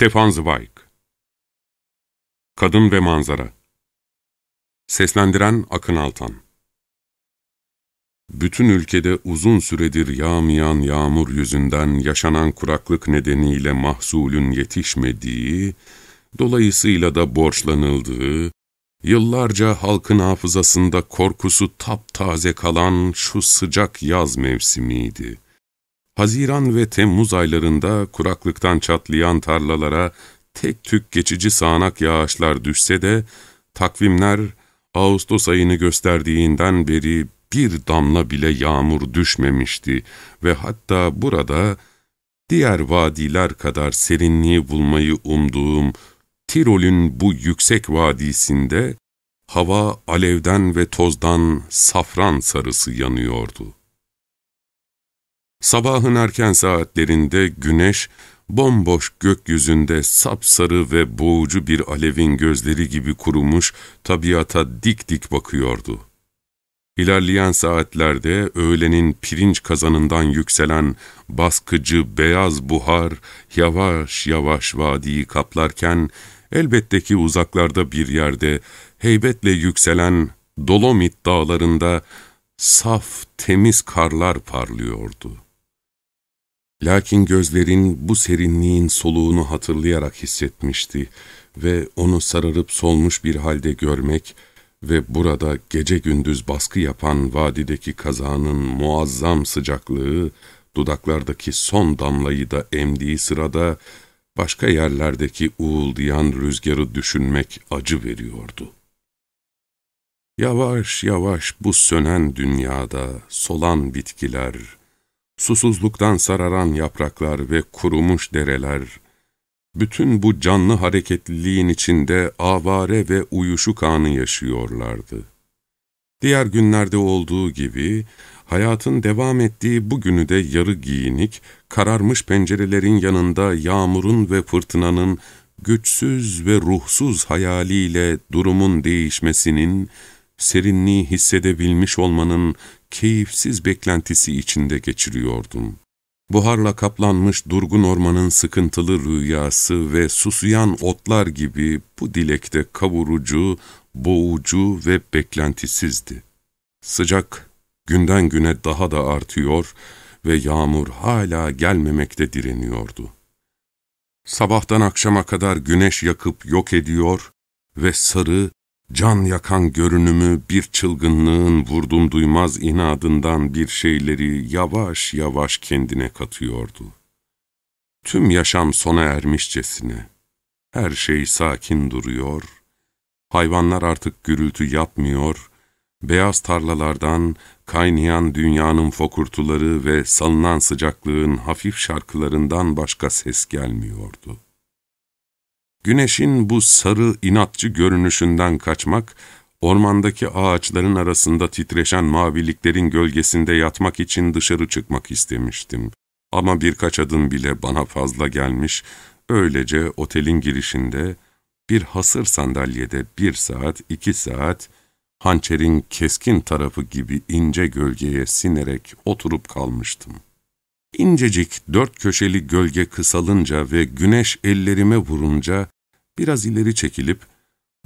Stefan Zweig. Kadın ve Manzara. Seslendiren Akın Altan. Bütün ülkede uzun süredir yağmayan yağmur yüzünden yaşanan kuraklık nedeniyle mahsulün yetişmediği, dolayısıyla da borçlanıldığı, yıllarca halkın hafızasında korkusu taptaze kalan şu sıcak yaz mevsimiydi. Haziran ve Temmuz aylarında kuraklıktan çatlayan tarlalara tek tük geçici sağanak yağışlar düşse de, takvimler Ağustos ayını gösterdiğinden beri bir damla bile yağmur düşmemişti ve hatta burada diğer vadiler kadar serinliği bulmayı umduğum Tirol'ün bu yüksek vadisinde hava alevden ve tozdan safran sarısı yanıyordu. Sabahın erken saatlerinde güneş, bomboş gökyüzünde sapsarı ve boğucu bir alevin gözleri gibi kurumuş tabiata dik dik bakıyordu. İlerleyen saatlerde öğlenin pirinç kazanından yükselen baskıcı beyaz buhar yavaş yavaş vadiyi kaplarken, elbette ki uzaklarda bir yerde heybetle yükselen Dolomit dağlarında saf temiz karlar parlıyordu. Lakin gözlerin bu serinliğin soluğunu hatırlayarak hissetmişti ve onu sararıp solmuş bir halde görmek ve burada gece gündüz baskı yapan vadideki kazanın muazzam sıcaklığı, dudaklardaki son damlayı da emdiği sırada başka yerlerdeki uğuldayan rüzgarı düşünmek acı veriyordu. Yavaş yavaş bu sönen dünyada solan bitkiler, susuzluktan sararan yapraklar ve kurumuş dereler, bütün bu canlı hareketliliğin içinde avare ve uyuşuk anı yaşıyorlardı. Diğer günlerde olduğu gibi, hayatın devam ettiği bu günü de yarı giyinik, kararmış pencerelerin yanında yağmurun ve fırtınanın güçsüz ve ruhsuz hayaliyle durumun değişmesinin, serinliği hissedebilmiş olmanın keyifsiz beklentisi içinde geçiriyordum. Buharla kaplanmış durgun ormanın sıkıntılı rüyası ve susuyan otlar gibi bu dilekte kavurucu, boğucu ve beklentisizdi. Sıcak günden güne daha da artıyor ve yağmur hala gelmemekte direniyordu. Sabahtan akşama kadar güneş yakıp yok ediyor ve sarı, can yakan görünümü bir çılgınlığın vurdum duymaz inadından bir şeyleri yavaş yavaş kendine katıyordu. Tüm yaşam sona ermişçesine, her şey sakin duruyor, hayvanlar artık gürültü yapmıyor, beyaz tarlalardan kaynayan dünyanın fokurtuları ve salınan sıcaklığın hafif şarkılarından başka ses gelmiyordu. Güneşin bu sarı inatçı görünüşünden kaçmak, ormandaki ağaçların arasında titreşen maviliklerin gölgesinde yatmak için dışarı çıkmak istemiştim. Ama birkaç adım bile bana fazla gelmiş, öylece otelin girişinde bir hasır sandalyede bir saat, iki saat, hançerin keskin tarafı gibi ince gölgeye sinerek oturup kalmıştım. İncecik dört köşeli gölge kısalınca ve güneş ellerime vurunca biraz ileri çekilip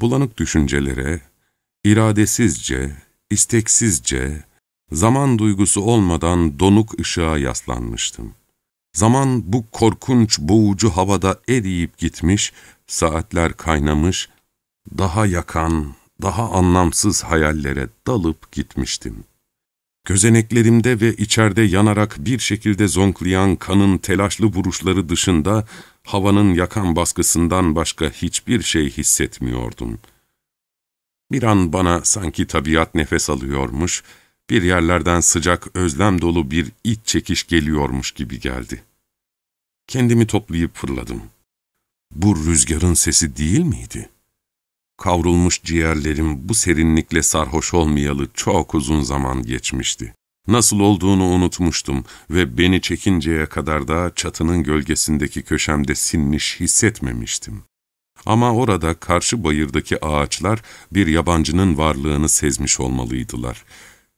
bulanık düşüncelere, iradesizce, isteksizce, zaman duygusu olmadan donuk ışığa yaslanmıştım. Zaman bu korkunç boğucu havada eriyip gitmiş, saatler kaynamış, daha yakan, daha anlamsız hayallere dalıp gitmiştim. Gözeneklerimde ve içeride yanarak bir şekilde zonklayan kanın telaşlı vuruşları dışında havanın yakan baskısından başka hiçbir şey hissetmiyordum. Bir an bana sanki tabiat nefes alıyormuş, bir yerlerden sıcak, özlem dolu bir iç çekiş geliyormuş gibi geldi. Kendimi toplayıp fırladım. Bu rüzgarın sesi değil miydi? Kavrulmuş ciğerlerim bu serinlikle sarhoş olmayalı çok uzun zaman geçmişti. Nasıl olduğunu unutmuştum ve beni çekinceye kadar da çatının gölgesindeki köşemde sinmiş hissetmemiştim. Ama orada karşı bayırdaki ağaçlar bir yabancının varlığını sezmiş olmalıydılar.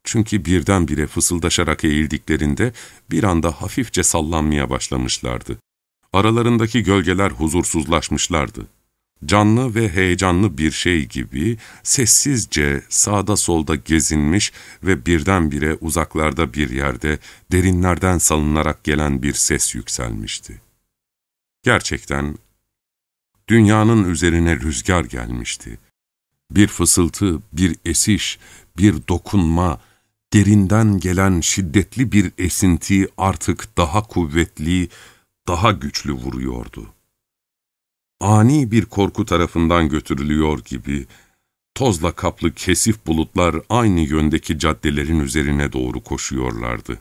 Çünkü birdenbire fısıldaşarak eğildiklerinde bir anda hafifçe sallanmaya başlamışlardı. Aralarındaki gölgeler huzursuzlaşmışlardı. Canlı ve heyecanlı bir şey gibi sessizce sağda solda gezinmiş ve birdenbire uzaklarda bir yerde derinlerden salınarak gelen bir ses yükselmişti. Gerçekten dünyanın üzerine rüzgar gelmişti. Bir fısıltı, bir esiş, bir dokunma, derinden gelen şiddetli bir esinti artık daha kuvvetli, daha güçlü vuruyordu. Ani bir korku tarafından götürülüyor gibi, tozla kaplı kesif bulutlar aynı yöndeki caddelerin üzerine doğru koşuyorlardı.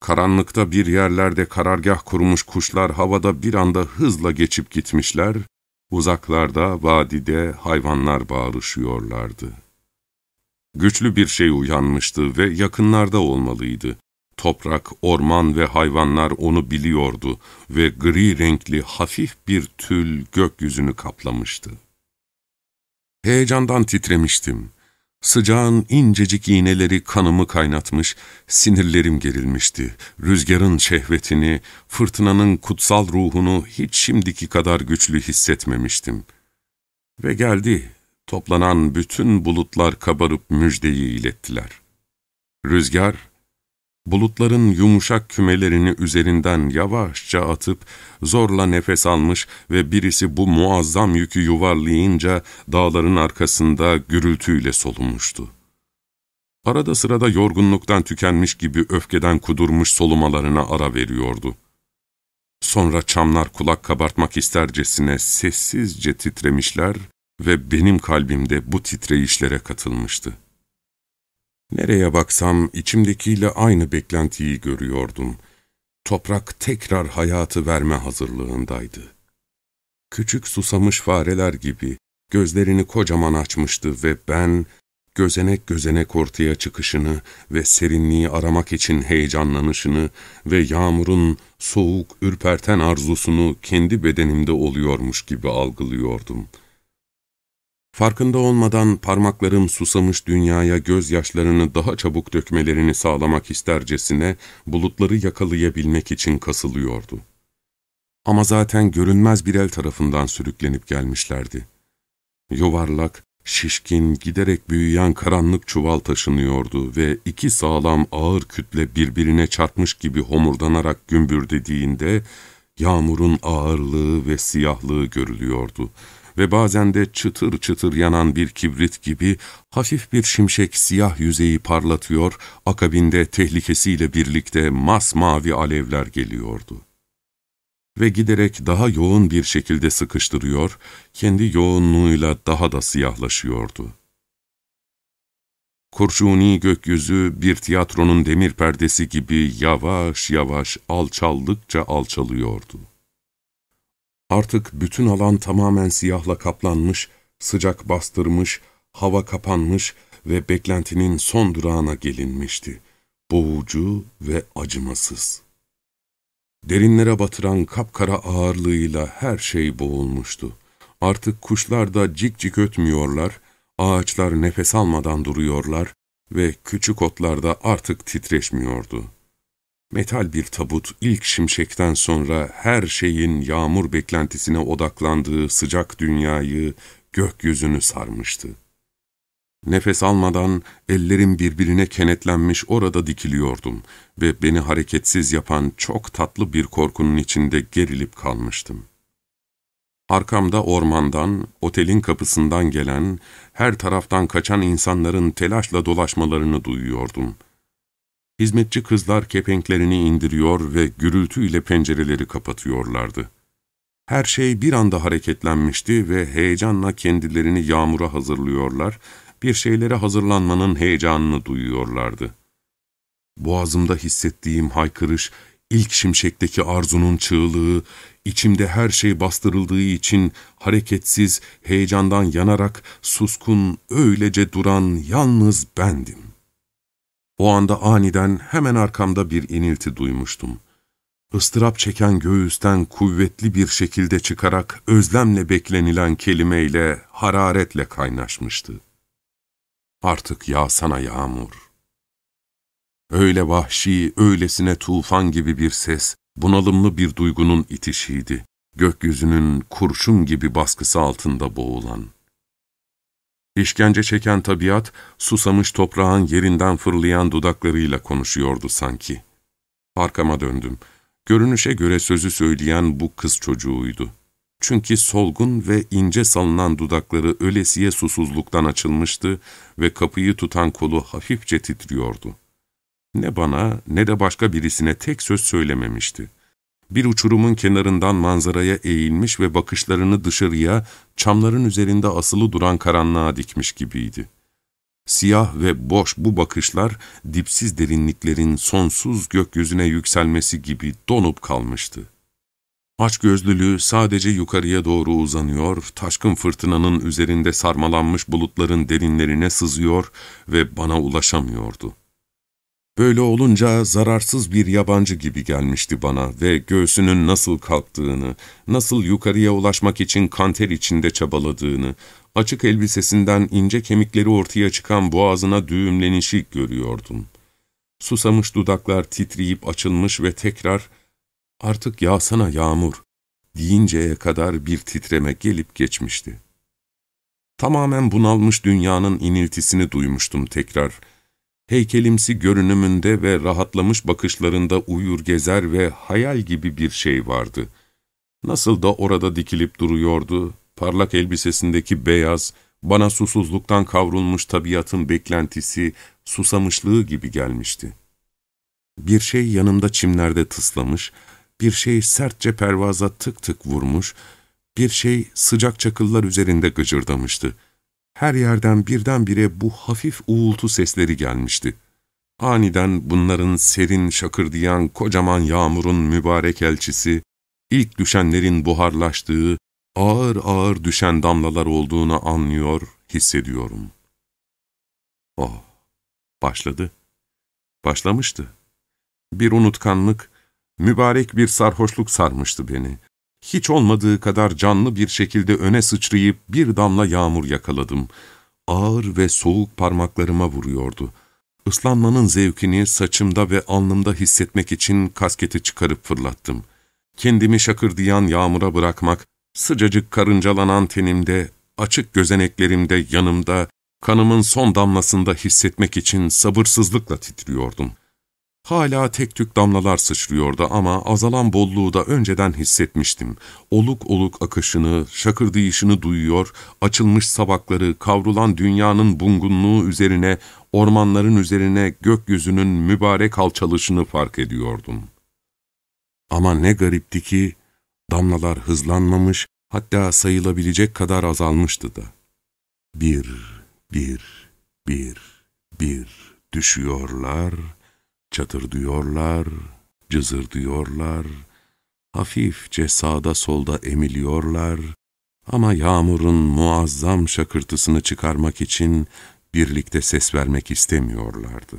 Karanlıkta bir yerlerde karargah kurmuş kuşlar havada bir anda hızla geçip gitmişler, uzaklarda, vadide hayvanlar bağırışıyorlardı. Güçlü bir şey uyanmıştı ve yakınlarda olmalıydı. Toprak, orman ve hayvanlar onu biliyordu ve gri renkli hafif bir tül gökyüzünü kaplamıştı. Heyecandan titremiştim. Sıcağın incecik iğneleri kanımı kaynatmış, sinirlerim gerilmişti. Rüzgarın şehvetini, fırtınanın kutsal ruhunu hiç şimdiki kadar güçlü hissetmemiştim. Ve geldi, toplanan bütün bulutlar kabarıp müjdeyi ilettiler. Rüzgar, bulutların yumuşak kümelerini üzerinden yavaşça atıp zorla nefes almış ve birisi bu muazzam yükü yuvarlayınca dağların arkasında gürültüyle solunmuştu. Arada sırada yorgunluktan tükenmiş gibi öfkeden kudurmuş solumalarına ara veriyordu. Sonra çamlar kulak kabartmak istercesine sessizce titremişler ve benim kalbimde bu titreyişlere katılmıştı. Nereye baksam içimdekiyle aynı beklentiyi görüyordum. Toprak tekrar hayatı verme hazırlığındaydı. Küçük susamış fareler gibi gözlerini kocaman açmıştı ve ben gözenek gözenek ortaya çıkışını ve serinliği aramak için heyecanlanışını ve yağmurun soğuk, ürperten arzusunu kendi bedenimde oluyormuş gibi algılıyordum.'' Farkında olmadan parmaklarım susamış dünyaya gözyaşlarını daha çabuk dökmelerini sağlamak istercesine bulutları yakalayabilmek için kasılıyordu. Ama zaten görünmez bir el tarafından sürüklenip gelmişlerdi. Yuvarlak, şişkin, giderek büyüyen karanlık çuval taşınıyordu ve iki sağlam ağır kütle birbirine çarpmış gibi homurdanarak gümbürdediğinde yağmurun ağırlığı ve siyahlığı görülüyordu ve bazen de çıtır çıtır yanan bir kibrit gibi hafif bir şimşek siyah yüzeyi parlatıyor, akabinde tehlikesiyle birlikte masmavi alevler geliyordu. Ve giderek daha yoğun bir şekilde sıkıştırıyor, kendi yoğunluğuyla daha da siyahlaşıyordu. Kurşuni gökyüzü bir tiyatronun demir perdesi gibi yavaş yavaş alçaldıkça alçalıyordu. Artık bütün alan tamamen siyahla kaplanmış, sıcak bastırmış, hava kapanmış ve beklentinin son durağına gelinmişti. Boğucu ve acımasız. Derinlere batıran kapkara ağırlığıyla her şey boğulmuştu. Artık kuşlar da cik cik ötmüyorlar, ağaçlar nefes almadan duruyorlar ve küçük otlar da artık titreşmiyordu. Metal bir tabut ilk şimşekten sonra her şeyin yağmur beklentisine odaklandığı sıcak dünyayı, gökyüzünü sarmıştı. Nefes almadan ellerim birbirine kenetlenmiş orada dikiliyordum ve beni hareketsiz yapan çok tatlı bir korkunun içinde gerilip kalmıştım. Arkamda ormandan, otelin kapısından gelen, her taraftan kaçan insanların telaşla dolaşmalarını duyuyordum.'' Hizmetçi kızlar kepenklerini indiriyor ve gürültüyle pencereleri kapatıyorlardı. Her şey bir anda hareketlenmişti ve heyecanla kendilerini yağmura hazırlıyorlar, bir şeylere hazırlanmanın heyecanını duyuyorlardı. Boğazımda hissettiğim haykırış, ilk şimşekteki arzunun çığlığı, içimde her şey bastırıldığı için hareketsiz, heyecandan yanarak suskun, öylece duran yalnız bendim. O anda aniden hemen arkamda bir inilti duymuştum. Istırap çeken göğüsten kuvvetli bir şekilde çıkarak özlemle beklenilen kelimeyle, hararetle kaynaşmıştı. Artık yağsana yağmur. Öyle vahşi, öylesine tufan gibi bir ses, bunalımlı bir duygunun itişiydi. Gökyüzünün kurşun gibi baskısı altında boğulan. İşkence çeken tabiat, susamış toprağın yerinden fırlayan dudaklarıyla konuşuyordu sanki. Arkama döndüm. Görünüşe göre sözü söyleyen bu kız çocuğuydu. Çünkü solgun ve ince salınan dudakları ölesiye susuzluktan açılmıştı ve kapıyı tutan kolu hafifçe titriyordu. Ne bana ne de başka birisine tek söz söylememişti. Bir uçurumun kenarından manzaraya eğilmiş ve bakışlarını dışarıya, çamların üzerinde asılı duran karanlığa dikmiş gibiydi. Siyah ve boş bu bakışlar, dipsiz derinliklerin sonsuz gökyüzüne yükselmesi gibi donup kalmıştı. Açgözlülüğü sadece yukarıya doğru uzanıyor, taşkın fırtınanın üzerinde sarmalanmış bulutların derinlerine sızıyor ve bana ulaşamıyordu. Böyle olunca zararsız bir yabancı gibi gelmişti bana ve göğsünün nasıl kalktığını, nasıl yukarıya ulaşmak için kanter içinde çabaladığını, açık elbisesinden ince kemikleri ortaya çıkan boğazına düğümlenişi görüyordum. Susamış dudaklar titreyip açılmış ve tekrar ''Artık yağsana yağmur'' deyinceye kadar bir titreme gelip geçmişti. Tamamen bunalmış dünyanın iniltisini duymuştum tekrar. Heykelimsi görünümünde ve rahatlamış bakışlarında uyur gezer ve hayal gibi bir şey vardı. Nasıl da orada dikilip duruyordu, parlak elbisesindeki beyaz, bana susuzluktan kavrulmuş tabiatın beklentisi, susamışlığı gibi gelmişti. Bir şey yanımda çimlerde tıslamış, bir şey sertçe pervaza tık tık vurmuş, bir şey sıcak çakıllar üzerinde gıcırdamıştı. Her yerden birdenbire bu hafif uğultu sesleri gelmişti. Aniden bunların serin şakırdayan kocaman yağmurun mübarek elçisi, ilk düşenlerin buharlaştığı, ağır ağır düşen damlalar olduğunu anlıyor, hissediyorum. Oh, başladı. Başlamıştı. Bir unutkanlık, mübarek bir sarhoşluk sarmıştı beni. Hiç olmadığı kadar canlı bir şekilde öne sıçrayıp bir damla yağmur yakaladım. Ağır ve soğuk parmaklarıma vuruyordu. Islanmanın zevkini saçımda ve alnımda hissetmek için kasketi çıkarıp fırlattım. Kendimi şakırdayan yağmura bırakmak, sıcacık karıncalanan tenimde, açık gözeneklerimde yanımda, kanımın son damlasında hissetmek için sabırsızlıkla titriyordum. Hala tek tük damlalar sıçrıyordu ama azalan bolluğu da önceden hissetmiştim. Oluk oluk akışını, şakırdayışını duyuyor, açılmış sabakları, kavrulan dünyanın bungunluğu üzerine, ormanların üzerine gökyüzünün mübarek alçalışını fark ediyordum. Ama ne garipti ki, damlalar hızlanmamış, hatta sayılabilecek kadar azalmıştı da. Bir, bir, bir, bir düşüyorlar Çatırdıyorlar, cızırdıyorlar, hafifçe sağda solda emiliyorlar ama yağmurun muazzam şakırtısını çıkarmak için birlikte ses vermek istemiyorlardı.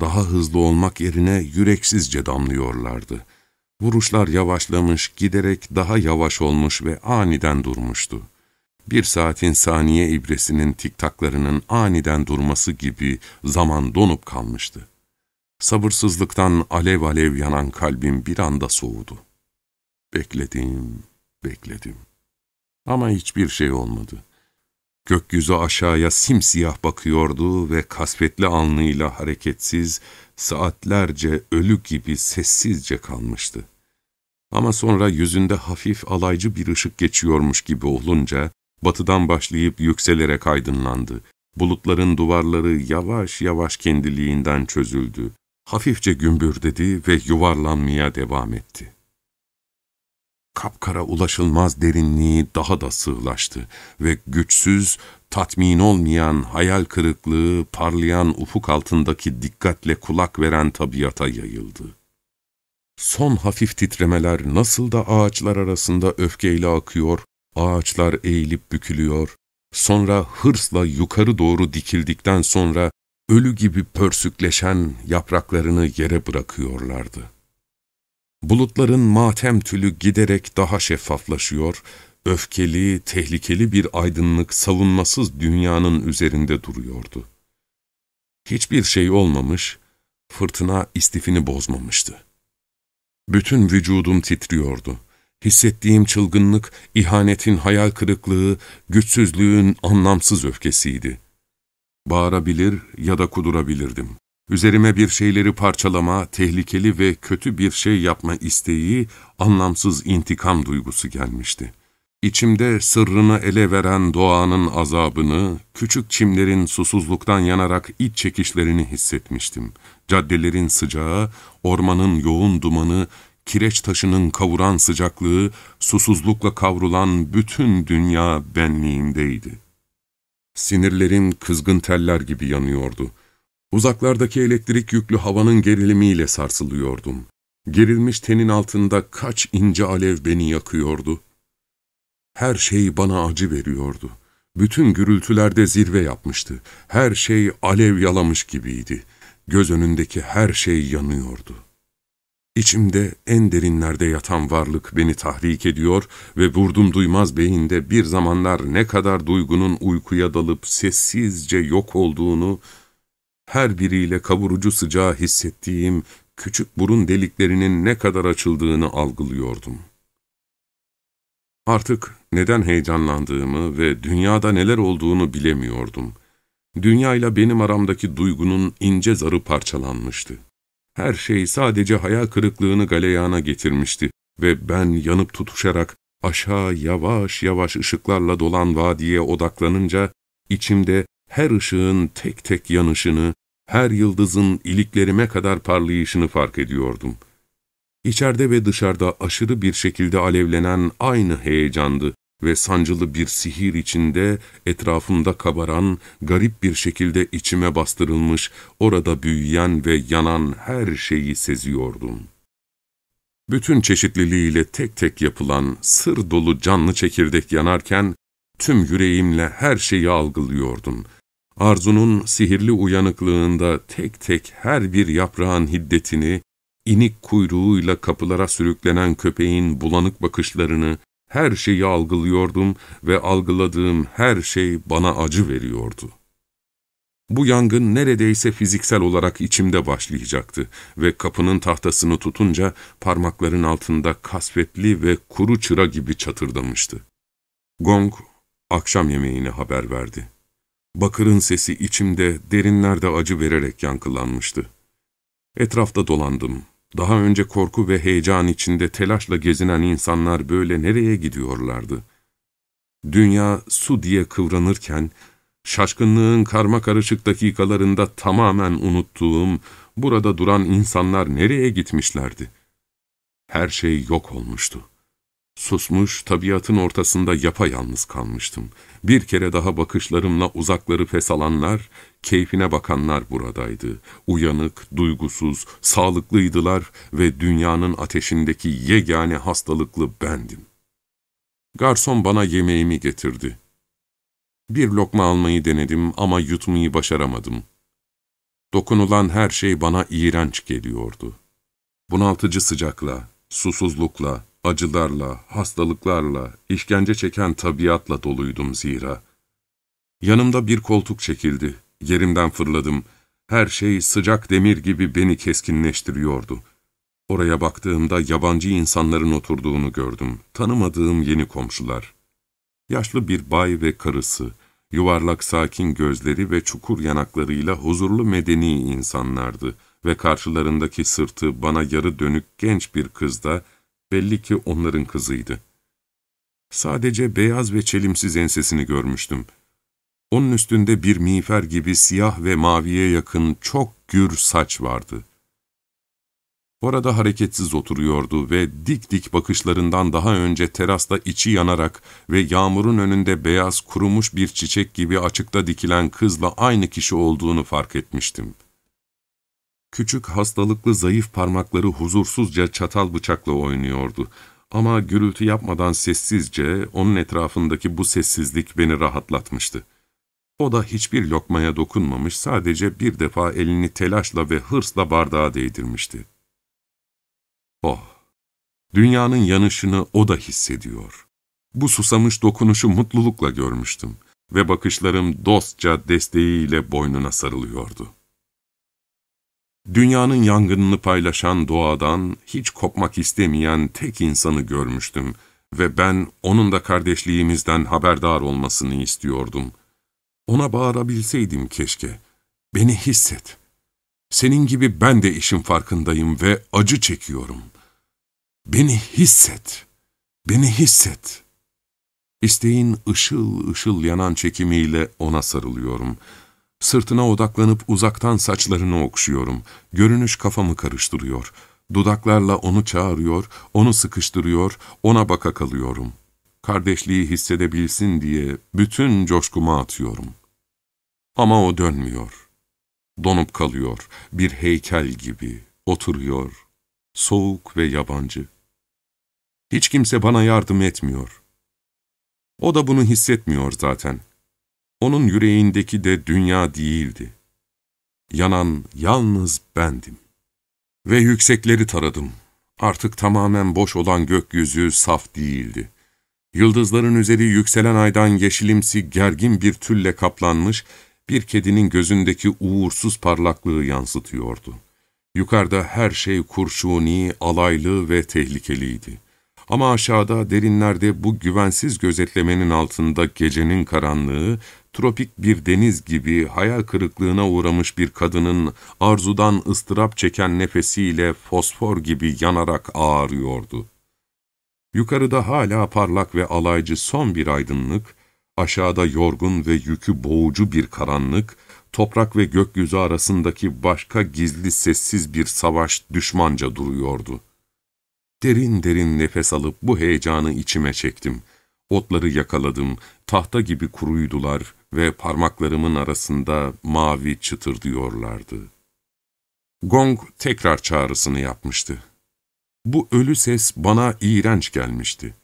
Daha hızlı olmak yerine yüreksizce damlıyorlardı. Vuruşlar yavaşlamış, giderek daha yavaş olmuş ve aniden durmuştu. Bir saatin saniye ibresinin tiktaklarının aniden durması gibi zaman donup kalmıştı. Sabırsızlıktan alev alev yanan kalbim bir anda soğudu. Bekledim, bekledim. Ama hiçbir şey olmadı. Gökyüzü aşağıya simsiyah bakıyordu ve kasvetli alnıyla hareketsiz, saatlerce ölü gibi sessizce kalmıştı. Ama sonra yüzünde hafif alaycı bir ışık geçiyormuş gibi olunca, batıdan başlayıp yükselerek aydınlandı. Bulutların duvarları yavaş yavaş kendiliğinden çözüldü hafifçe gümbürdedi ve yuvarlanmaya devam etti. Kapkara ulaşılmaz derinliği daha da sığlaştı ve güçsüz, tatmin olmayan hayal kırıklığı parlayan ufuk altındaki dikkatle kulak veren tabiata yayıldı. Son hafif titremeler nasıl da ağaçlar arasında öfkeyle akıyor, ağaçlar eğilip bükülüyor, sonra hırsla yukarı doğru dikildikten sonra ölü gibi pörsükleşen yapraklarını yere bırakıyorlardı. Bulutların matem tülü giderek daha şeffaflaşıyor, öfkeli, tehlikeli bir aydınlık savunmasız dünyanın üzerinde duruyordu. Hiçbir şey olmamış, fırtına istifini bozmamıştı. Bütün vücudum titriyordu. Hissettiğim çılgınlık, ihanetin hayal kırıklığı, güçsüzlüğün anlamsız öfkesiydi. Bağırabilir ya da kudurabilirdim. Üzerime bir şeyleri parçalama, tehlikeli ve kötü bir şey yapma isteği, anlamsız intikam duygusu gelmişti. İçimde sırrını ele veren doğanın azabını, küçük çimlerin susuzluktan yanarak iç çekişlerini hissetmiştim. Caddelerin sıcağı, ormanın yoğun dumanı, kireç taşının kavuran sıcaklığı, susuzlukla kavrulan bütün dünya benliğimdeydi. Sinirlerim kızgın teller gibi yanıyordu. Uzaklardaki elektrik yüklü havanın gerilimiyle sarsılıyordum. Gerilmiş tenin altında kaç ince alev beni yakıyordu. Her şey bana acı veriyordu. Bütün gürültülerde zirve yapmıştı. Her şey alev yalamış gibiydi. Göz önündeki her şey yanıyordu. İçimde en derinlerde yatan varlık beni tahrik ediyor ve vurdum duymaz beyinde bir zamanlar ne kadar duygunun uykuya dalıp sessizce yok olduğunu, her biriyle kavurucu sıcağı hissettiğim küçük burun deliklerinin ne kadar açıldığını algılıyordum. Artık neden heyecanlandığımı ve dünyada neler olduğunu bilemiyordum. Dünyayla benim aramdaki duygunun ince zarı parçalanmıştı. Her şey sadece hayal kırıklığını galeyana getirmişti ve ben yanıp tutuşarak aşağı yavaş yavaş ışıklarla dolan vadiye odaklanınca içimde her ışığın tek tek yanışını, her yıldızın iliklerime kadar parlayışını fark ediyordum. İçeride ve dışarıda aşırı bir şekilde alevlenen aynı heyecandı ve sancılı bir sihir içinde etrafımda kabaran, garip bir şekilde içime bastırılmış, orada büyüyen ve yanan her şeyi seziyordum. Bütün çeşitliliğiyle tek tek yapılan, sır dolu canlı çekirdek yanarken, tüm yüreğimle her şeyi algılıyordum. Arzunun sihirli uyanıklığında tek tek her bir yaprağın hiddetini, inik kuyruğuyla kapılara sürüklenen köpeğin bulanık bakışlarını, her şeyi algılıyordum ve algıladığım her şey bana acı veriyordu. Bu yangın neredeyse fiziksel olarak içimde başlayacaktı ve kapının tahtasını tutunca parmakların altında kasvetli ve kuru çıra gibi çatırdamıştı. Gong, akşam yemeğine haber verdi. Bakırın sesi içimde derinlerde acı vererek yankılanmıştı. Etrafta dolandım. Daha önce korku ve heyecan içinde telaşla gezinen insanlar böyle nereye gidiyorlardı? Dünya su diye kıvranırken, şaşkınlığın karma karışık dakikalarında tamamen unuttuğum, burada duran insanlar nereye gitmişlerdi? Her şey yok olmuştu. Susmuş, tabiatın ortasında yapayalnız kalmıştım. Bir kere daha bakışlarımla uzakları fesalanlar, keyfine bakanlar buradaydı. Uyanık, duygusuz, sağlıklıydılar ve dünyanın ateşindeki yegane hastalıklı bendim. Garson bana yemeğimi getirdi. Bir lokma almayı denedim ama yutmayı başaramadım. Dokunulan her şey bana iğrenç geliyordu. Bunaltıcı sıcakla, susuzlukla, acılarla, hastalıklarla, işkence çeken tabiatla doluydum zira. Yanımda bir koltuk çekildi, yerimden fırladım. Her şey sıcak demir gibi beni keskinleştiriyordu. Oraya baktığımda yabancı insanların oturduğunu gördüm, tanımadığım yeni komşular. Yaşlı bir bay ve karısı, yuvarlak sakin gözleri ve çukur yanaklarıyla huzurlu medeni insanlardı ve karşılarındaki sırtı bana yarı dönük genç bir kız da, Belli ki onların kızıydı. Sadece beyaz ve çelimsiz ensesini görmüştüm. Onun üstünde bir miğfer gibi siyah ve maviye yakın çok gür saç vardı. Orada hareketsiz oturuyordu ve dik dik bakışlarından daha önce terasta içi yanarak ve yağmurun önünde beyaz kurumuş bir çiçek gibi açıkta dikilen kızla aynı kişi olduğunu fark etmiştim.'' Küçük, hastalıklı, zayıf parmakları huzursuzca çatal bıçakla oynuyordu. Ama gürültü yapmadan sessizce, onun etrafındaki bu sessizlik beni rahatlatmıştı. O da hiçbir lokmaya dokunmamış, sadece bir defa elini telaşla ve hırsla bardağa değdirmişti. Oh! Dünyanın yanışını o da hissediyor. Bu susamış dokunuşu mutlulukla görmüştüm ve bakışlarım dostça desteğiyle boynuna sarılıyordu. Dünyanın yangınını paylaşan doğadan hiç kopmak istemeyen tek insanı görmüştüm ve ben onun da kardeşliğimizden haberdar olmasını istiyordum. Ona bağırabilseydim keşke. Beni hisset. Senin gibi ben de işin farkındayım ve acı çekiyorum. Beni hisset. Beni hisset. İsteğin ışıl ışıl yanan çekimiyle ona sarılıyorum. Sırtına odaklanıp uzaktan saçlarını okşuyorum. Görünüş kafamı karıştırıyor. Dudaklarla onu çağırıyor, onu sıkıştırıyor, ona baka kalıyorum. Kardeşliği hissedebilsin diye bütün coşkuma atıyorum. Ama o dönmüyor. Donup kalıyor, bir heykel gibi, oturuyor. Soğuk ve yabancı. Hiç kimse bana yardım etmiyor. O da bunu hissetmiyor zaten. Onun yüreğindeki de dünya değildi. Yanan yalnız bendim. Ve yüksekleri taradım. Artık tamamen boş olan gökyüzü saf değildi. Yıldızların üzeri yükselen aydan yeşilimsi gergin bir tülle kaplanmış, bir kedinin gözündeki uğursuz parlaklığı yansıtıyordu. Yukarıda her şey kurşuni, alaylı ve tehlikeliydi. Ama aşağıda derinlerde bu güvensiz gözetlemenin altında gecenin karanlığı, tropik bir deniz gibi hayal kırıklığına uğramış bir kadının arzudan ıstırap çeken nefesiyle fosfor gibi yanarak ağrıyordu. Yukarıda hala parlak ve alaycı son bir aydınlık, aşağıda yorgun ve yükü boğucu bir karanlık, toprak ve gökyüzü arasındaki başka gizli sessiz bir savaş düşmanca duruyordu. Derin derin nefes alıp bu heyecanı içime çektim. Otları yakaladım, tahta gibi kuruydular ve parmaklarımın arasında mavi çıtırdıyorlardı. Gong tekrar çağrısını yapmıştı. Bu ölü ses bana iğrenç gelmişti.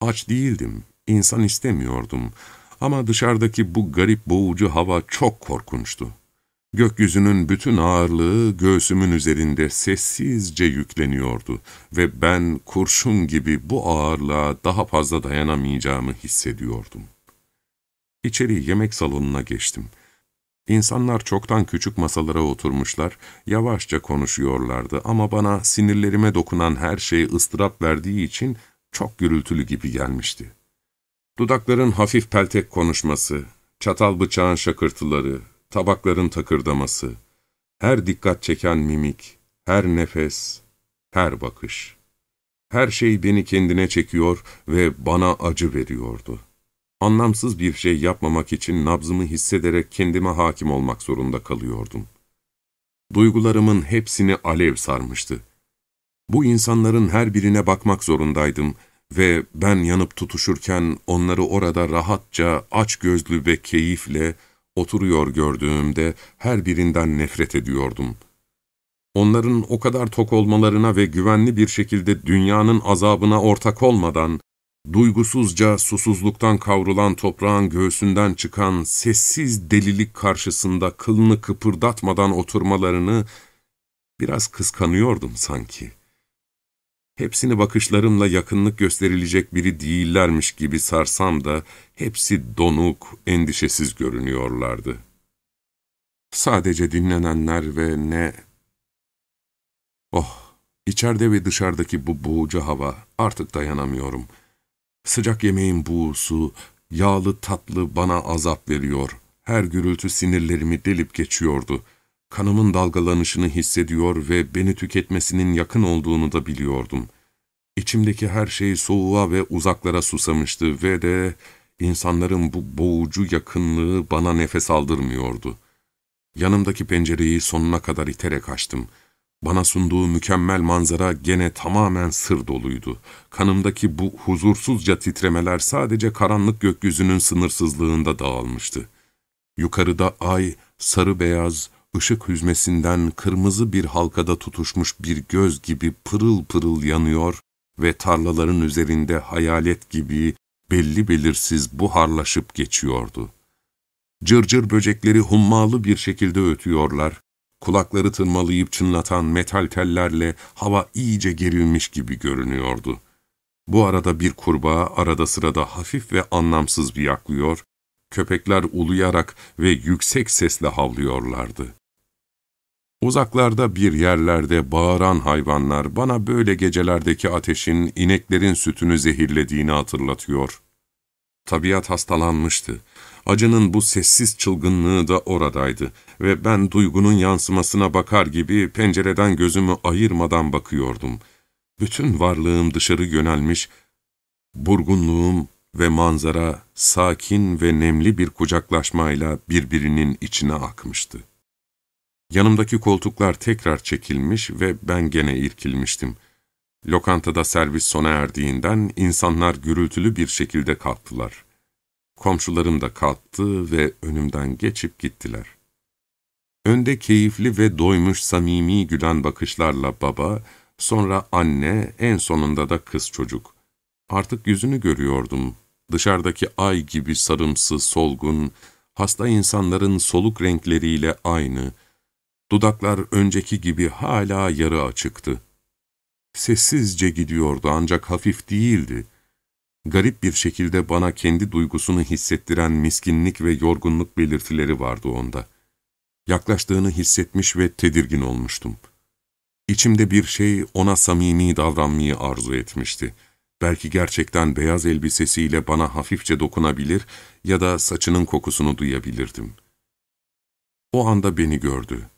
Aç değildim, insan istemiyordum ama dışarıdaki bu garip boğucu hava çok korkunçtu. Gökyüzünün bütün ağırlığı göğsümün üzerinde sessizce yükleniyordu ve ben kurşun gibi bu ağırlığa daha fazla dayanamayacağımı hissediyordum. İçeri yemek salonuna geçtim. İnsanlar çoktan küçük masalara oturmuşlar, yavaşça konuşuyorlardı ama bana sinirlerime dokunan her şey ıstırap verdiği için çok gürültülü gibi gelmişti. Dudakların hafif peltek konuşması, çatal bıçağın şakırtıları, tabakların takırdaması, her dikkat çeken mimik, her nefes, her bakış. Her şey beni kendine çekiyor ve bana acı veriyordu. Anlamsız bir şey yapmamak için nabzımı hissederek kendime hakim olmak zorunda kalıyordum. Duygularımın hepsini alev sarmıştı. Bu insanların her birine bakmak zorundaydım ve ben yanıp tutuşurken onları orada rahatça, aç gözlü ve keyifle, oturuyor gördüğümde her birinden nefret ediyordum. Onların o kadar tok olmalarına ve güvenli bir şekilde dünyanın azabına ortak olmadan, duygusuzca susuzluktan kavrulan toprağın göğsünden çıkan sessiz delilik karşısında kılını kıpırdatmadan oturmalarını biraz kıskanıyordum sanki.'' Hepsini bakışlarımla yakınlık gösterilecek biri değillermiş gibi sarsam da hepsi donuk, endişesiz görünüyorlardı. Sadece dinlenenler ve ne... Oh, içeride ve dışarıdaki bu boğucu hava artık dayanamıyorum. Sıcak yemeğin buğusu, yağlı tatlı bana azap veriyor. Her gürültü sinirlerimi delip geçiyordu. Kanımın dalgalanışını hissediyor ve beni tüketmesinin yakın olduğunu da biliyordum. İçimdeki her şey soğuğa ve uzaklara susamıştı ve de insanların bu boğucu yakınlığı bana nefes aldırmıyordu. Yanımdaki pencereyi sonuna kadar iterek açtım. Bana sunduğu mükemmel manzara gene tamamen sır doluydu. Kanımdaki bu huzursuzca titremeler sadece karanlık gökyüzünün sınırsızlığında dağılmıştı. Yukarıda ay, sarı beyaz, ışık hüzmesinden kırmızı bir halkada tutuşmuş bir göz gibi pırıl pırıl yanıyor ve tarlaların üzerinde hayalet gibi belli belirsiz buharlaşıp geçiyordu. Cırcır böcekleri hummalı bir şekilde ötüyorlar, kulakları tırmalayıp çınlatan metal tellerle hava iyice gerilmiş gibi görünüyordu. Bu arada bir kurbağa arada sırada hafif ve anlamsız bir yaklıyor, köpekler uluyarak ve yüksek sesle havlıyorlardı. Uzaklarda bir yerlerde bağıran hayvanlar bana böyle gecelerdeki ateşin ineklerin sütünü zehirlediğini hatırlatıyor. Tabiat hastalanmıştı. Acının bu sessiz çılgınlığı da oradaydı ve ben duygunun yansımasına bakar gibi pencereden gözümü ayırmadan bakıyordum. Bütün varlığım dışarı yönelmiş, burgunluğum ve manzara sakin ve nemli bir kucaklaşmayla birbirinin içine akmıştı. Yanımdaki koltuklar tekrar çekilmiş ve ben gene irkilmiştim. Lokantada servis sona erdiğinden insanlar gürültülü bir şekilde kalktılar. Komşularım da kalktı ve önümden geçip gittiler. Önde keyifli ve doymuş samimi gülen bakışlarla baba, sonra anne, en sonunda da kız çocuk. Artık yüzünü görüyordum. Dışarıdaki ay gibi sarımsı, solgun, hasta insanların soluk renkleriyle aynı. Dudaklar önceki gibi hala yarı açıktı. Sessizce gidiyordu ancak hafif değildi. Garip bir şekilde bana kendi duygusunu hissettiren miskinlik ve yorgunluk belirtileri vardı onda. Yaklaştığını hissetmiş ve tedirgin olmuştum. İçimde bir şey ona samimi davranmayı arzu etmişti. Belki gerçekten beyaz elbisesiyle bana hafifçe dokunabilir ya da saçının kokusunu duyabilirdim. O anda beni gördü.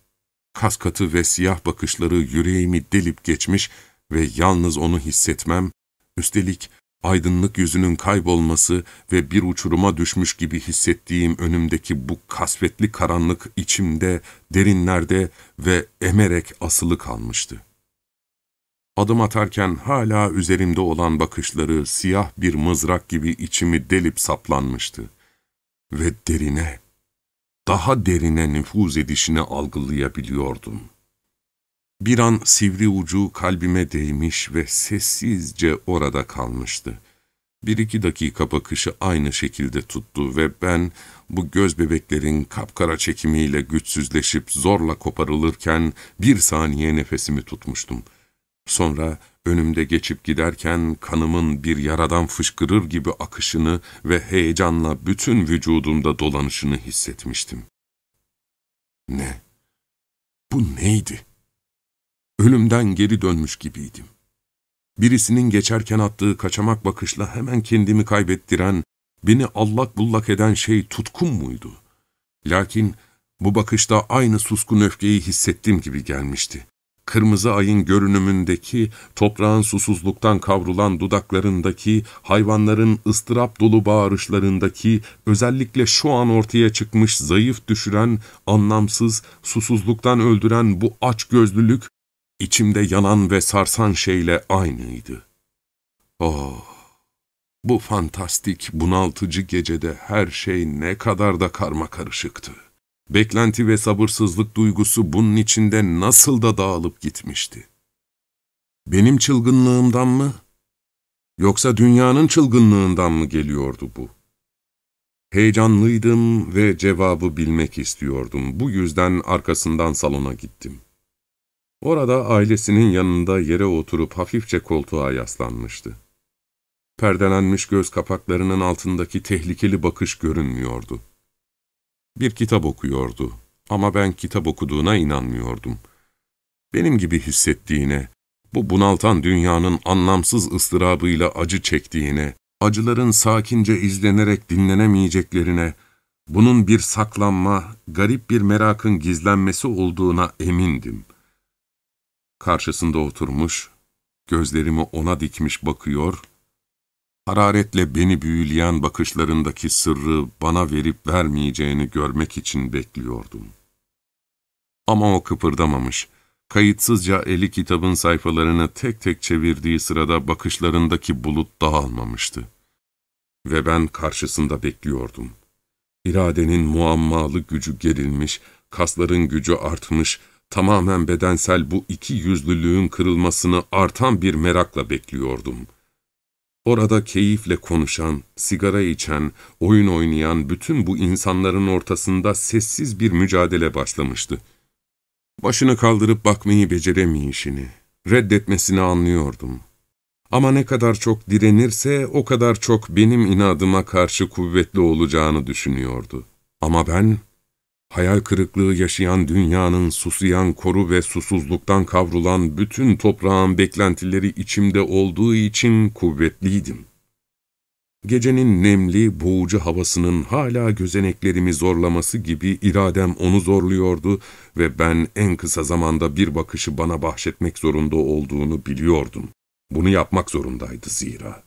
Kaskatı ve siyah bakışları yüreğimi delip geçmiş ve yalnız onu hissetmem, üstelik aydınlık yüzünün kaybolması ve bir uçuruma düşmüş gibi hissettiğim önümdeki bu kasvetli karanlık içimde, derinlerde ve emerek asılı kalmıştı. Adım atarken hala üzerimde olan bakışları siyah bir mızrak gibi içimi delip saplanmıştı. Ve derine, daha derine nüfuz edişini algılayabiliyordum. Bir an sivri ucu kalbime değmiş ve sessizce orada kalmıştı. Bir iki dakika bakışı aynı şekilde tuttu ve ben bu göz bebeklerin kapkara çekimiyle güçsüzleşip zorla koparılırken bir saniye nefesimi tutmuştum. Sonra önümde geçip giderken kanımın bir yaradan fışkırır gibi akışını ve heyecanla bütün vücudumda dolanışını hissetmiştim. Ne? Bu neydi? Ölümden geri dönmüş gibiydim. Birisinin geçerken attığı kaçamak bakışla hemen kendimi kaybettiren, beni allak bullak eden şey tutkum muydu? Lakin bu bakışta aynı suskun öfkeyi hissettiğim gibi gelmişti kırmızı ayın görünümündeki, toprağın susuzluktan kavrulan dudaklarındaki, hayvanların ıstırap dolu bağırışlarındaki, özellikle şu an ortaya çıkmış zayıf düşüren, anlamsız, susuzluktan öldüren bu aç gözlülük, içimde yanan ve sarsan şeyle aynıydı. Oh! Bu fantastik, bunaltıcı gecede her şey ne kadar da karma karışıktı. Beklenti ve sabırsızlık duygusu bunun içinde nasıl da dağılıp gitmişti. Benim çılgınlığımdan mı? Yoksa dünyanın çılgınlığından mı geliyordu bu? Heyecanlıydım ve cevabı bilmek istiyordum. Bu yüzden arkasından salona gittim. Orada ailesinin yanında yere oturup hafifçe koltuğa yaslanmıştı. Perdelenmiş göz kapaklarının altındaki tehlikeli bakış görünmüyordu. Bir kitap okuyordu ama ben kitap okuduğuna inanmıyordum. Benim gibi hissettiğine, bu bunaltan dünyanın anlamsız ıstırabıyla acı çektiğine, acıların sakince izlenerek dinlenemeyeceklerine, bunun bir saklanma, garip bir merakın gizlenmesi olduğuna emindim. Karşısında oturmuş, gözlerimi ona dikmiş bakıyor Hararetle beni büyüleyen bakışlarındaki sırrı bana verip vermeyeceğini görmek için bekliyordum. Ama o kıpırdamamış, kayıtsızca eli kitabın sayfalarını tek tek çevirdiği sırada bakışlarındaki bulut dağılmamıştı. Ve ben karşısında bekliyordum. İradenin muammalı gücü gerilmiş, kasların gücü artmış, tamamen bedensel bu iki yüzlülüğün kırılmasını artan bir merakla bekliyordum.'' Orada keyifle konuşan, sigara içen, oyun oynayan bütün bu insanların ortasında sessiz bir mücadele başlamıştı. Başını kaldırıp bakmayı beceremeyişini, reddetmesini anlıyordum. Ama ne kadar çok direnirse o kadar çok benim inadıma karşı kuvvetli olacağını düşünüyordu. Ama ben hayal kırıklığı yaşayan dünyanın susayan koru ve susuzluktan kavrulan bütün toprağın beklentileri içimde olduğu için kuvvetliydim. Gecenin nemli, boğucu havasının hala gözeneklerimi zorlaması gibi iradem onu zorluyordu ve ben en kısa zamanda bir bakışı bana bahşetmek zorunda olduğunu biliyordum. Bunu yapmak zorundaydı zira.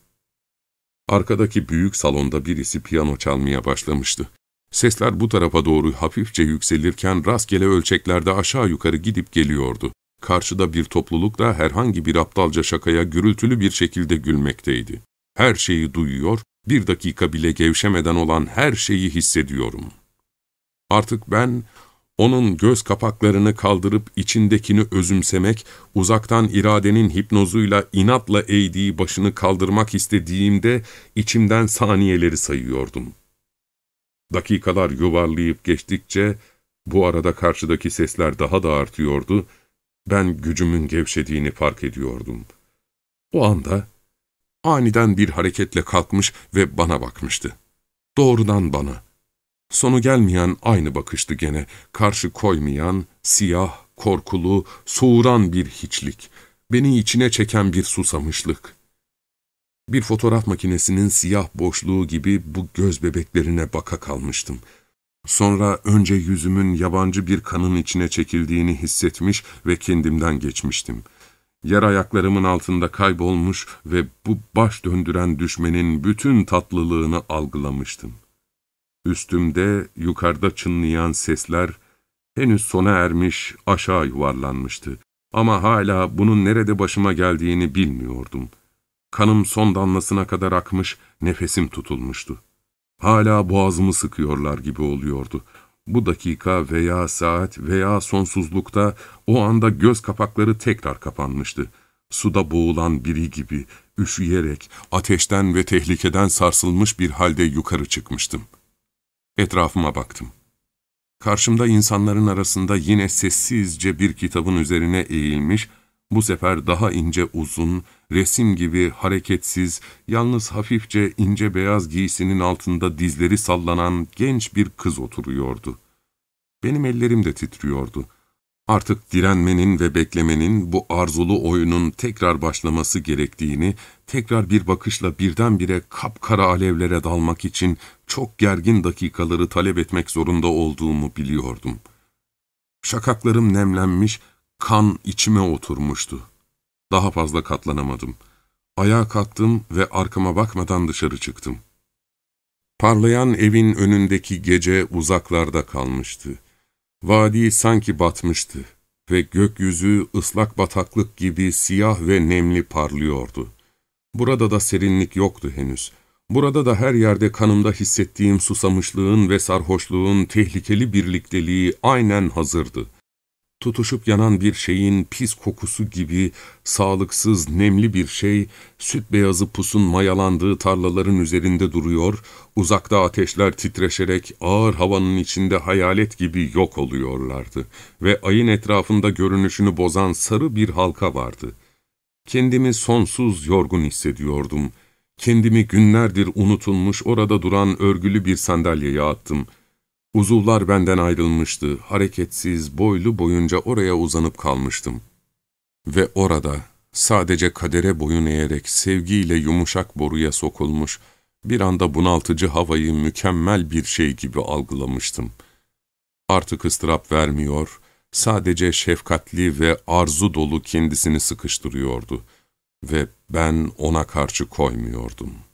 Arkadaki büyük salonda birisi piyano çalmaya başlamıştı. Sesler bu tarafa doğru hafifçe yükselirken rastgele ölçeklerde aşağı yukarı gidip geliyordu. Karşıda bir topluluk da herhangi bir aptalca şakaya gürültülü bir şekilde gülmekteydi. Her şeyi duyuyor, bir dakika bile gevşemeden olan her şeyi hissediyorum. Artık ben, onun göz kapaklarını kaldırıp içindekini özümsemek, uzaktan iradenin hipnozuyla inatla eğdiği başını kaldırmak istediğimde içimden saniyeleri sayıyordum. Dakikalar yuvarlayıp geçtikçe, bu arada karşıdaki sesler daha da artıyordu, ben gücümün gevşediğini fark ediyordum. O anda aniden bir hareketle kalkmış ve bana bakmıştı. Doğrudan bana. Sonu gelmeyen aynı bakıştı gene, karşı koymayan, siyah, korkulu, soğuran bir hiçlik, beni içine çeken bir susamışlık. Bir fotoğraf makinesinin siyah boşluğu gibi bu göz bebeklerine baka kalmıştım. Sonra önce yüzümün yabancı bir kanın içine çekildiğini hissetmiş ve kendimden geçmiştim. Yer ayaklarımın altında kaybolmuş ve bu baş döndüren düşmenin bütün tatlılığını algılamıştım. Üstümde yukarıda çınlayan sesler henüz sona ermiş, aşağı yuvarlanmıştı. Ama hala bunun nerede başıma geldiğini bilmiyordum. Kanım son damlasına kadar akmış, nefesim tutulmuştu. Hala boğazımı sıkıyorlar gibi oluyordu. Bu dakika veya saat veya sonsuzlukta o anda göz kapakları tekrar kapanmıştı. Suda boğulan biri gibi üşüyerek ateşten ve tehlikeden sarsılmış bir halde yukarı çıkmıştım. Etrafıma baktım. Karşımda insanların arasında yine sessizce bir kitabın üzerine eğilmiş, bu sefer daha ince uzun, resim gibi hareketsiz, yalnız hafifçe ince beyaz giysinin altında dizleri sallanan genç bir kız oturuyordu. Benim ellerim de titriyordu. Artık direnmenin ve beklemenin bu arzulu oyunun tekrar başlaması gerektiğini, tekrar bir bakışla birdenbire kapkara alevlere dalmak için çok gergin dakikaları talep etmek zorunda olduğumu biliyordum. Şakaklarım nemlenmiş, kan içime oturmuştu. Daha fazla katlanamadım. Ayağa kalktım ve arkama bakmadan dışarı çıktım. Parlayan evin önündeki gece uzaklarda kalmıştı. Vadi sanki batmıştı ve gökyüzü ıslak bataklık gibi siyah ve nemli parlıyordu. Burada da serinlik yoktu henüz. Burada da her yerde kanımda hissettiğim susamışlığın ve sarhoşluğun tehlikeli birlikteliği aynen hazırdı tutuşup yanan bir şeyin pis kokusu gibi sağlıksız, nemli bir şey, süt beyazı pusun mayalandığı tarlaların üzerinde duruyor, uzakta ateşler titreşerek ağır havanın içinde hayalet gibi yok oluyorlardı ve ayın etrafında görünüşünü bozan sarı bir halka vardı. Kendimi sonsuz yorgun hissediyordum. Kendimi günlerdir unutulmuş orada duran örgülü bir sandalyeye attım.'' Uzuvlar benden ayrılmıştı, hareketsiz, boylu boyunca oraya uzanıp kalmıştım. Ve orada, sadece kadere boyun eğerek sevgiyle yumuşak boruya sokulmuş, bir anda bunaltıcı havayı mükemmel bir şey gibi algılamıştım. Artık ıstırap vermiyor, sadece şefkatli ve arzu dolu kendisini sıkıştırıyordu ve ben ona karşı koymuyordum.''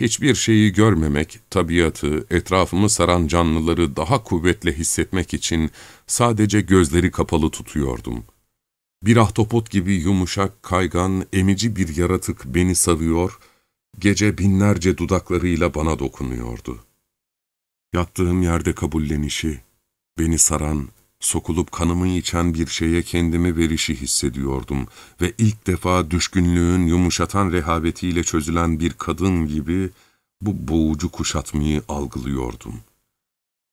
Hiçbir şeyi görmemek, tabiatı, etrafımı saran canlıları daha kuvvetle hissetmek için sadece gözleri kapalı tutuyordum. Bir ahtapot gibi yumuşak, kaygan, emici bir yaratık beni sarıyor, gece binlerce dudaklarıyla bana dokunuyordu. Yattığım yerde kabullenişi, beni saran, Sokulup kanımı içen bir şeye kendimi verişi hissediyordum ve ilk defa düşkünlüğün yumuşatan rehavetiyle çözülen bir kadın gibi bu boğucu kuşatmayı algılıyordum.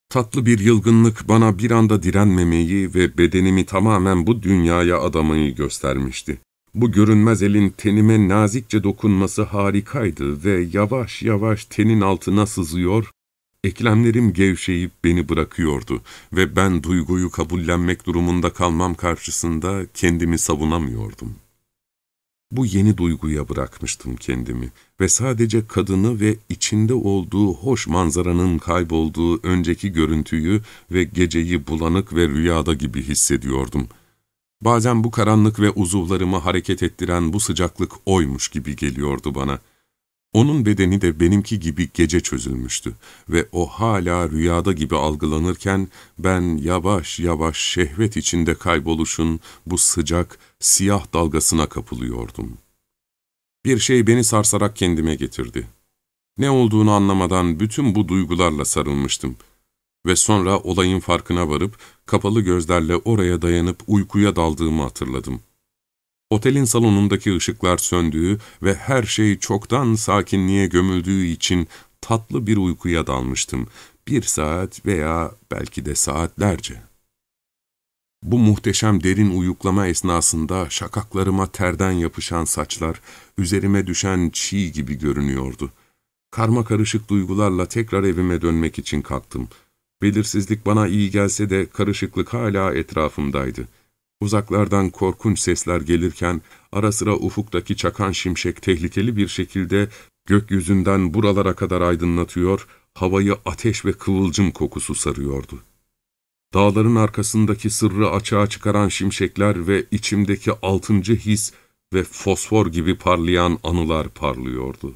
Tatlı bir yılgınlık bana bir anda direnmemeyi ve bedenimi tamamen bu dünyaya adamayı göstermişti. Bu görünmez elin tenime nazikçe dokunması harikaydı ve yavaş yavaş tenin altına sızıyor, Eklemlerim gevşeyip beni bırakıyordu ve ben duyguyu kabullenmek durumunda kalmam karşısında kendimi savunamıyordum. Bu yeni duyguya bırakmıştım kendimi ve sadece kadını ve içinde olduğu hoş manzaranın kaybolduğu önceki görüntüyü ve geceyi bulanık ve rüyada gibi hissediyordum. Bazen bu karanlık ve uzuvlarımı hareket ettiren bu sıcaklık oymuş gibi geliyordu bana.'' Onun bedeni de benimki gibi gece çözülmüştü ve o hala rüyada gibi algılanırken ben yavaş yavaş şehvet içinde kayboluşun bu sıcak, siyah dalgasına kapılıyordum. Bir şey beni sarsarak kendime getirdi. Ne olduğunu anlamadan bütün bu duygularla sarılmıştım ve sonra olayın farkına varıp kapalı gözlerle oraya dayanıp uykuya daldığımı hatırladım.'' Otelin salonundaki ışıklar söndüğü ve her şey çoktan sakinliğe gömüldüğü için tatlı bir uykuya dalmıştım. Bir saat veya belki de saatlerce. Bu muhteşem derin uyuklama esnasında şakaklarıma terden yapışan saçlar, üzerime düşen çiğ gibi görünüyordu. Karma karışık duygularla tekrar evime dönmek için kalktım. Belirsizlik bana iyi gelse de karışıklık hala etrafımdaydı.'' Uzaklardan korkunç sesler gelirken ara sıra ufuktaki çakan şimşek tehlikeli bir şekilde gökyüzünden buralara kadar aydınlatıyor, havayı ateş ve kıvılcım kokusu sarıyordu. Dağların arkasındaki sırrı açığa çıkaran şimşekler ve içimdeki altıncı his ve fosfor gibi parlayan anılar parlıyordu.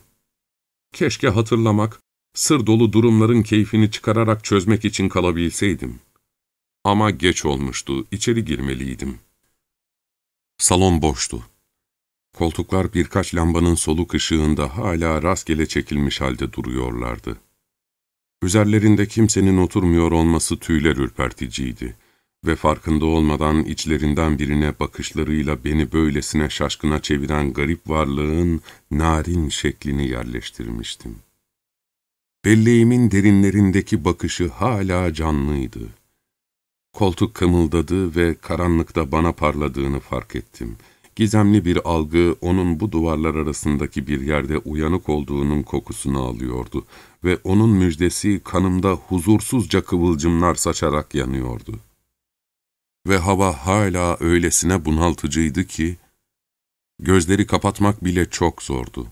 Keşke hatırlamak, sır dolu durumların keyfini çıkararak çözmek için kalabilseydim. Ama geç olmuştu, içeri girmeliydim. Salon boştu. Koltuklar birkaç lambanın soluk ışığında hala rastgele çekilmiş halde duruyorlardı. Üzerlerinde kimsenin oturmuyor olması tüyler ürperticiydi ve farkında olmadan içlerinden birine bakışlarıyla beni böylesine şaşkına çeviren garip varlığın narin şeklini yerleştirmiştim. Belleğimin derinlerindeki bakışı hala canlıydı. Koltuk kımıldadı ve karanlıkta bana parladığını fark ettim. Gizemli bir algı onun bu duvarlar arasındaki bir yerde uyanık olduğunun kokusunu alıyordu ve onun müjdesi kanımda huzursuzca kıvılcımlar saçarak yanıyordu. Ve hava hala öylesine bunaltıcıydı ki, gözleri kapatmak bile çok zordu.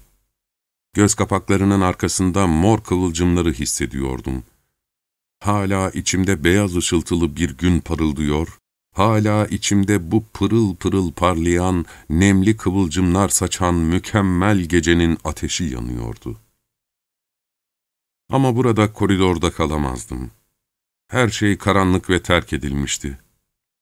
Göz kapaklarının arkasında mor kıvılcımları hissediyordum.'' Hala içimde beyaz ışıltılı bir gün parıldıyor, hala içimde bu pırıl pırıl parlayan, nemli kıvılcımlar saçan mükemmel gecenin ateşi yanıyordu. Ama burada koridorda kalamazdım. Her şey karanlık ve terk edilmişti.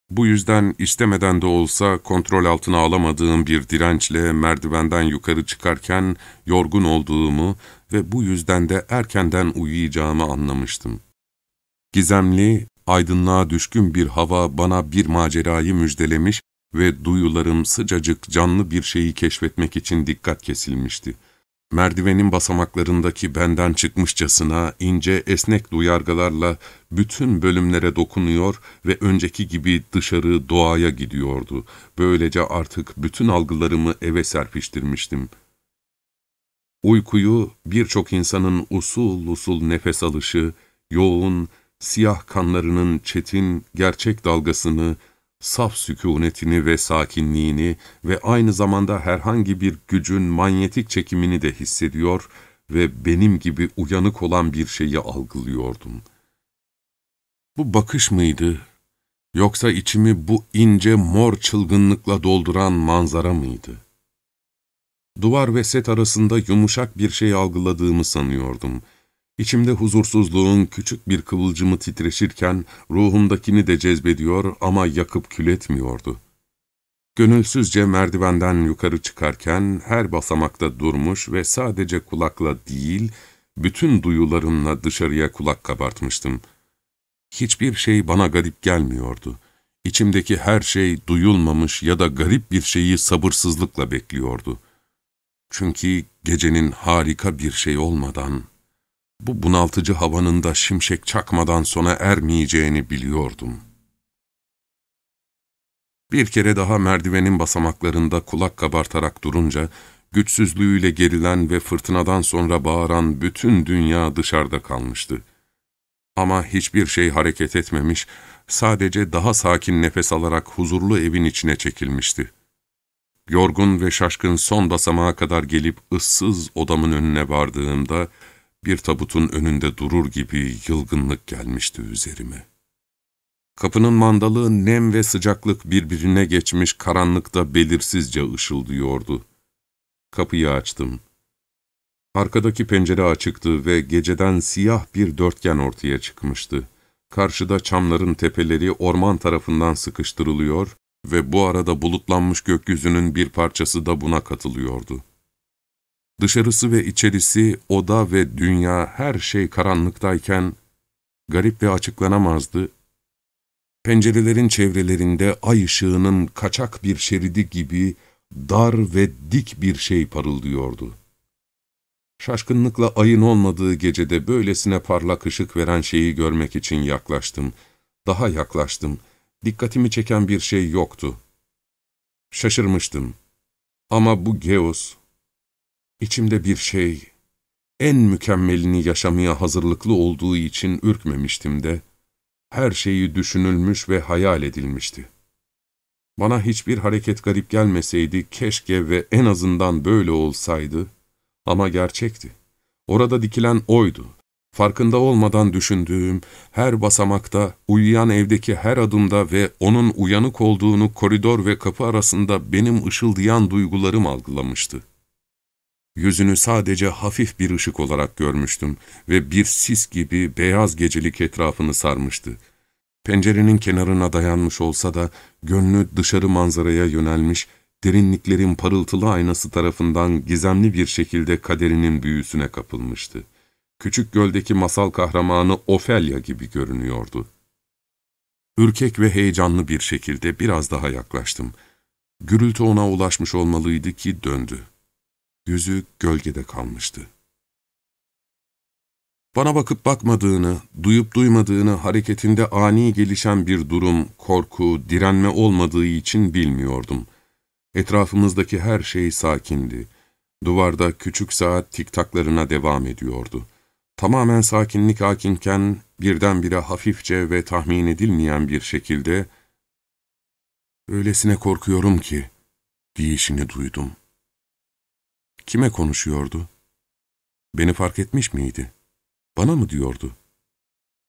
Bu yüzden istemeden de olsa kontrol altına alamadığım bir dirençle merdivenden yukarı çıkarken yorgun olduğumu ve bu yüzden de erkenden uyuyacağımı anlamıştım. Gizemli, aydınlığa düşkün bir hava bana bir macerayı müjdelemiş ve duyularım sıcacık canlı bir şeyi keşfetmek için dikkat kesilmişti. Merdivenin basamaklarındaki benden çıkmışçasına ince esnek duyargalarla bütün bölümlere dokunuyor ve önceki gibi dışarı doğaya gidiyordu. Böylece artık bütün algılarımı eve serpiştirmiştim. Uykuyu birçok insanın usul usul nefes alışı, yoğun, siyah kanlarının çetin, gerçek dalgasını, saf sükunetini ve sakinliğini ve aynı zamanda herhangi bir gücün manyetik çekimini de hissediyor ve benim gibi uyanık olan bir şeyi algılıyordum. Bu bakış mıydı, yoksa içimi bu ince mor çılgınlıkla dolduran manzara mıydı? Duvar ve set arasında yumuşak bir şey algıladığımı sanıyordum İçimde huzursuzluğun küçük bir kıvılcımı titreşirken ruhumdakini de cezbediyor ama yakıp kül etmiyordu. Gönülsüzce merdivenden yukarı çıkarken her basamakta durmuş ve sadece kulakla değil, bütün duyularımla dışarıya kulak kabartmıştım. Hiçbir şey bana garip gelmiyordu. İçimdeki her şey duyulmamış ya da garip bir şeyi sabırsızlıkla bekliyordu. Çünkü gecenin harika bir şey olmadan bu bunaltıcı havanın da şimşek çakmadan sona ermeyeceğini biliyordum. Bir kere daha merdivenin basamaklarında kulak kabartarak durunca, güçsüzlüğüyle gerilen ve fırtınadan sonra bağıran bütün dünya dışarıda kalmıştı. Ama hiçbir şey hareket etmemiş, sadece daha sakin nefes alarak huzurlu evin içine çekilmişti. Yorgun ve şaşkın son basamağa kadar gelip ıssız odamın önüne vardığımda, bir tabutun önünde durur gibi yılgınlık gelmişti üzerime. Kapının mandalı nem ve sıcaklık birbirine geçmiş karanlıkta belirsizce ışıldıyordu. Kapıyı açtım. Arkadaki pencere açıktı ve geceden siyah bir dörtgen ortaya çıkmıştı. Karşıda çamların tepeleri orman tarafından sıkıştırılıyor ve bu arada bulutlanmış gökyüzünün bir parçası da buna katılıyordu. Dışarısı ve içerisi, oda ve dünya her şey karanlıktayken, garip ve açıklanamazdı, pencerelerin çevrelerinde ay ışığının kaçak bir şeridi gibi dar ve dik bir şey parıldıyordu. Şaşkınlıkla ayın olmadığı gecede böylesine parlak ışık veren şeyi görmek için yaklaştım. Daha yaklaştım. Dikkatimi çeken bir şey yoktu. Şaşırmıştım. Ama bu Geos, içimde bir şey, en mükemmelini yaşamaya hazırlıklı olduğu için ürkmemiştim de, her şeyi düşünülmüş ve hayal edilmişti. Bana hiçbir hareket garip gelmeseydi, keşke ve en azından böyle olsaydı, ama gerçekti. Orada dikilen oydu. Farkında olmadan düşündüğüm, her basamakta, uyuyan evdeki her adımda ve onun uyanık olduğunu koridor ve kapı arasında benim ışıldayan duygularım algılamıştı. Yüzünü sadece hafif bir ışık olarak görmüştüm ve bir sis gibi beyaz gecelik etrafını sarmıştı. Pencerenin kenarına dayanmış olsa da gönlü dışarı manzaraya yönelmiş, derinliklerin parıltılı aynası tarafından gizemli bir şekilde kaderinin büyüsüne kapılmıştı. Küçük göldeki masal kahramanı Ofelya gibi görünüyordu. Ürkek ve heyecanlı bir şekilde biraz daha yaklaştım. Gürültü ona ulaşmış olmalıydı ki döndü. Yüzü gölgede kalmıştı. Bana bakıp bakmadığını, duyup duymadığını hareketinde ani gelişen bir durum, korku, direnme olmadığı için bilmiyordum. Etrafımızdaki her şey sakindi. Duvarda küçük saat tiktaklarına devam ediyordu. Tamamen sakinlik hakinken birdenbire hafifçe ve tahmin edilmeyen bir şekilde ''Öylesine korkuyorum ki'' diyişini duydum. Kime konuşuyordu? Beni fark etmiş miydi? Bana mı diyordu?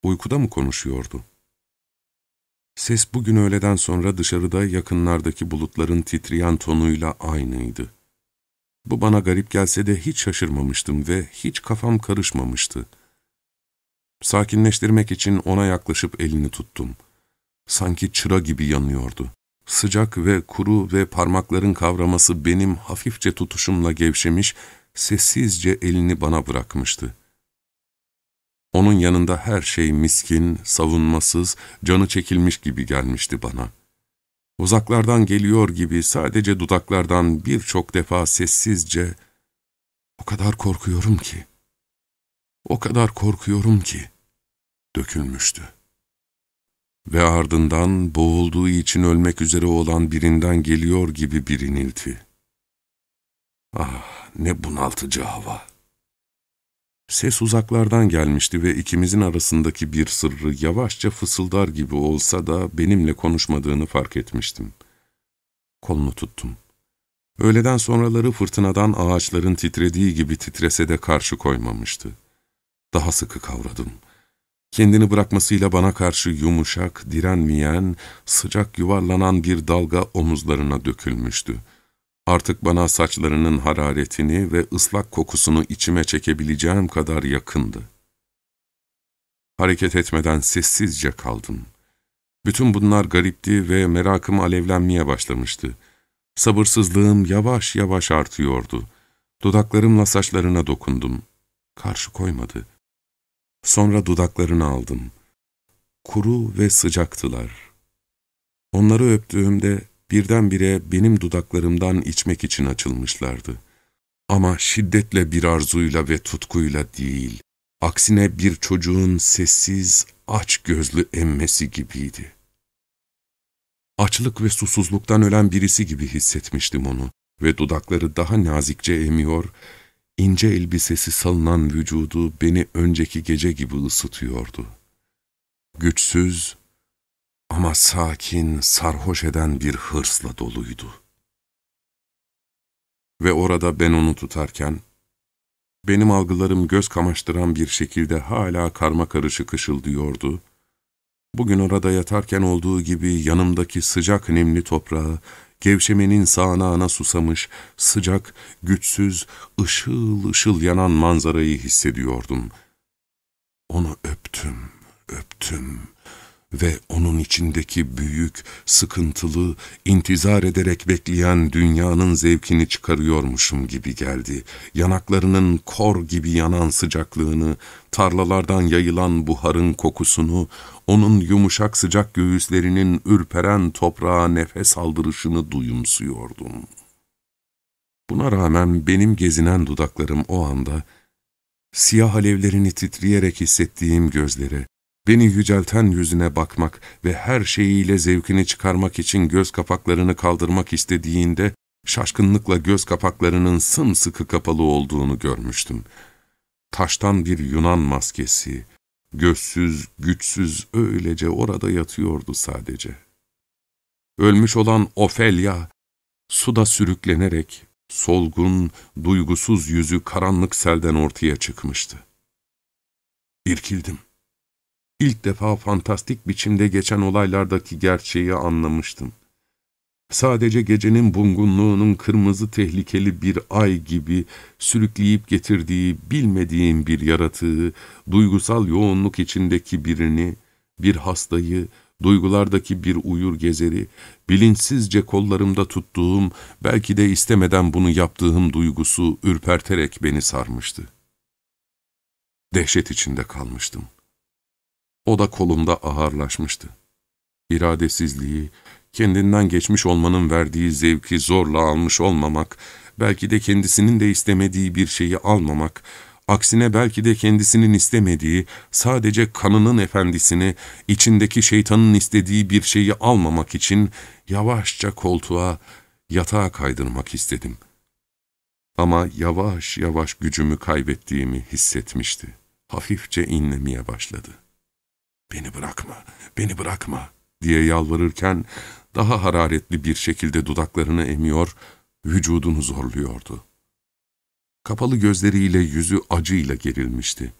Uykuda mı konuşuyordu? Ses bugün öğleden sonra dışarıda yakınlardaki bulutların titreyen tonuyla aynıydı. Bu bana garip gelse de hiç şaşırmamıştım ve hiç kafam karışmamıştı. Sakinleştirmek için ona yaklaşıp elini tuttum. Sanki çıra gibi yanıyordu. Sıcak ve kuru ve parmakların kavraması benim hafifçe tutuşumla gevşemiş, sessizce elini bana bırakmıştı. Onun yanında her şey miskin, savunmasız, canı çekilmiş gibi gelmişti bana. Uzaklardan geliyor gibi sadece dudaklardan birçok defa sessizce ''O kadar korkuyorum ki, o kadar korkuyorum ki'' dökülmüştü. Ve ardından boğulduğu için ölmek üzere olan birinden geliyor gibi bir inilti. Ah ne bunaltıcı hava! Ses uzaklardan gelmişti ve ikimizin arasındaki bir sırrı yavaşça fısıldar gibi olsa da benimle konuşmadığını fark etmiştim. Kolunu tuttum. Öğleden sonraları fırtınadan ağaçların titrediği gibi titrese de karşı koymamıştı. Daha sıkı kavradım. Kendini bırakmasıyla bana karşı yumuşak, direnmeyen, sıcak yuvarlanan bir dalga omuzlarına dökülmüştü. Artık bana saçlarının hararetini ve ıslak kokusunu içime çekebileceğim kadar yakındı. Hareket etmeden sessizce kaldım. Bütün bunlar garipti ve merakım alevlenmeye başlamıştı. Sabırsızlığım yavaş yavaş artıyordu. Dudaklarımla saçlarına dokundum. Karşı koymadı. Sonra dudaklarını aldım. Kuru ve sıcaktılar. Onları öptüğümde birdenbire benim dudaklarımdan içmek için açılmışlardı. Ama şiddetle bir arzuyla ve tutkuyla değil, aksine bir çocuğun sessiz, aç gözlü emmesi gibiydi. Açlık ve susuzluktan ölen birisi gibi hissetmiştim onu ve dudakları daha nazikçe emiyor, ince elbisesi salınan vücudu beni önceki gece gibi ısıtıyordu. güçsüz ama sakin, sarhoş eden bir hırsla doluydu. Ve orada ben onu tutarken, benim algılarım göz kamaştıran bir şekilde hala karma karışık ışıldıyordu. Bugün orada yatarken olduğu gibi yanımdaki sıcak nemli toprağı, gevşemenin sağanağına susamış, sıcak, güçsüz, ışıl ışıl yanan manzarayı hissediyordum. Onu öptüm, öptüm ve onun içindeki büyük, sıkıntılı, intizar ederek bekleyen dünyanın zevkini çıkarıyormuşum gibi geldi. Yanaklarının kor gibi yanan sıcaklığını, tarlalardan yayılan buharın kokusunu, onun yumuşak sıcak göğüslerinin ürperen toprağa nefes aldırışını duyumsuyordum. Buna rağmen benim gezinen dudaklarım o anda, siyah alevlerini titreyerek hissettiğim gözlere, Beni yücelten yüzüne bakmak ve her şeyiyle zevkini çıkarmak için göz kapaklarını kaldırmak istediğinde, şaşkınlıkla göz kapaklarının sımsıkı kapalı olduğunu görmüştüm. Taştan bir Yunan maskesi, gözsüz, güçsüz öylece orada yatıyordu sadece. Ölmüş olan Ofelya, suda sürüklenerek, solgun, duygusuz yüzü karanlık selden ortaya çıkmıştı. İrkildim. İlk defa fantastik biçimde geçen olaylardaki gerçeği anlamıştım. Sadece gecenin bungunluğunun kırmızı tehlikeli bir ay gibi sürükleyip getirdiği bilmediğim bir yaratığı, duygusal yoğunluk içindeki birini, bir hastayı, duygulardaki bir uyur gezeri, bilinçsizce kollarımda tuttuğum, belki de istemeden bunu yaptığım duygusu ürperterek beni sarmıştı. Dehşet içinde kalmıştım. O da kolumda ağırlaşmıştı. İradesizliği, kendinden geçmiş olmanın verdiği zevki zorla almış olmamak, belki de kendisinin de istemediği bir şeyi almamak, aksine belki de kendisinin istemediği, sadece kanının efendisini, içindeki şeytanın istediği bir şeyi almamak için yavaşça koltuğa, yatağa kaydırmak istedim. Ama yavaş yavaş gücümü kaybettiğimi hissetmişti. Hafifçe inlemeye başladı. ''Beni bırakma, beni bırakma.'' diye yalvarırken daha hararetli bir şekilde dudaklarını emiyor, vücudunu zorluyordu. Kapalı gözleriyle yüzü acıyla gerilmişti.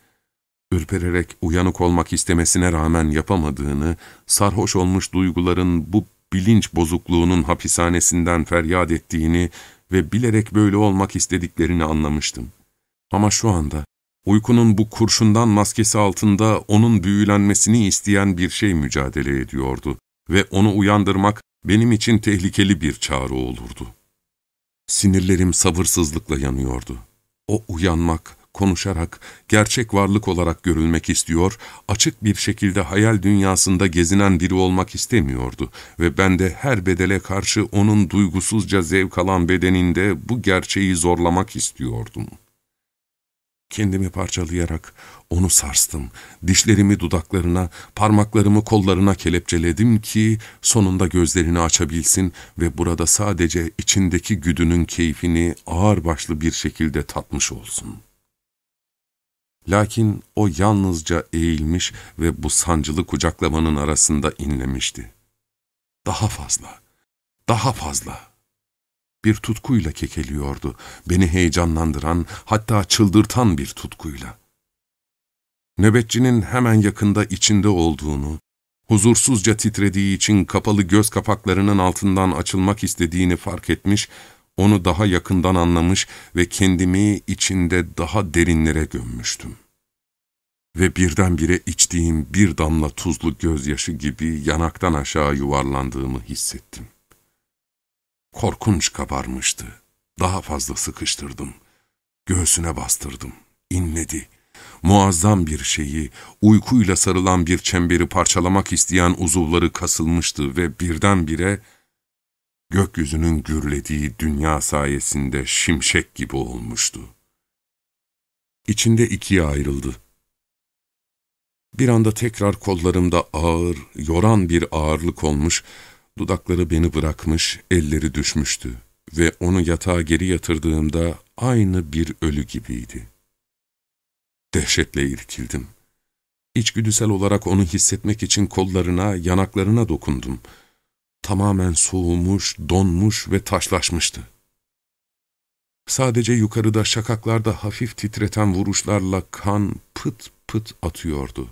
Ürpererek uyanık olmak istemesine rağmen yapamadığını, sarhoş olmuş duyguların bu bilinç bozukluğunun hapishanesinden feryat ettiğini ve bilerek böyle olmak istediklerini anlamıştım. Ama şu anda Uykunun bu kurşundan maskesi altında onun büyülenmesini isteyen bir şey mücadele ediyordu ve onu uyandırmak benim için tehlikeli bir çağrı olurdu. Sinirlerim sabırsızlıkla yanıyordu. O uyanmak, konuşarak, gerçek varlık olarak görülmek istiyor, açık bir şekilde hayal dünyasında gezinen biri olmak istemiyordu ve ben de her bedele karşı onun duygusuzca zevk alan bedeninde bu gerçeği zorlamak istiyordum.'' Kendimi parçalayarak onu sarstım. Dişlerimi dudaklarına, parmaklarımı kollarına kelepçeledim ki sonunda gözlerini açabilsin ve burada sadece içindeki güdünün keyfini ağırbaşlı bir şekilde tatmış olsun. Lakin o yalnızca eğilmiş ve bu sancılı kucaklamanın arasında inlemişti. Daha fazla, daha fazla bir tutkuyla kekeliyordu. Beni heyecanlandıran, hatta çıldırtan bir tutkuyla. Nöbetçinin hemen yakında içinde olduğunu, huzursuzca titrediği için kapalı göz kapaklarının altından açılmak istediğini fark etmiş, onu daha yakından anlamış ve kendimi içinde daha derinlere gömmüştüm. Ve birdenbire içtiğim bir damla tuzlu gözyaşı gibi yanaktan aşağı yuvarlandığımı hissettim. Korkunç kabarmıştı. Daha fazla sıkıştırdım. Göğsüne bastırdım. İnledi. Muazzam bir şeyi, uykuyla sarılan bir çemberi parçalamak isteyen uzuvları kasılmıştı ve birdenbire gökyüzünün gürlediği dünya sayesinde şimşek gibi olmuştu. İçinde ikiye ayrıldı. Bir anda tekrar kollarımda ağır, yoran bir ağırlık olmuş Dudakları beni bırakmış, elleri düşmüştü ve onu yatağa geri yatırdığımda aynı bir ölü gibiydi. Dehşetle irkildim. İçgüdüsel olarak onu hissetmek için kollarına, yanaklarına dokundum. Tamamen soğumuş, donmuş ve taşlaşmıştı. Sadece yukarıda şakaklarda hafif titreten vuruşlarla kan pıt pıt atıyordu.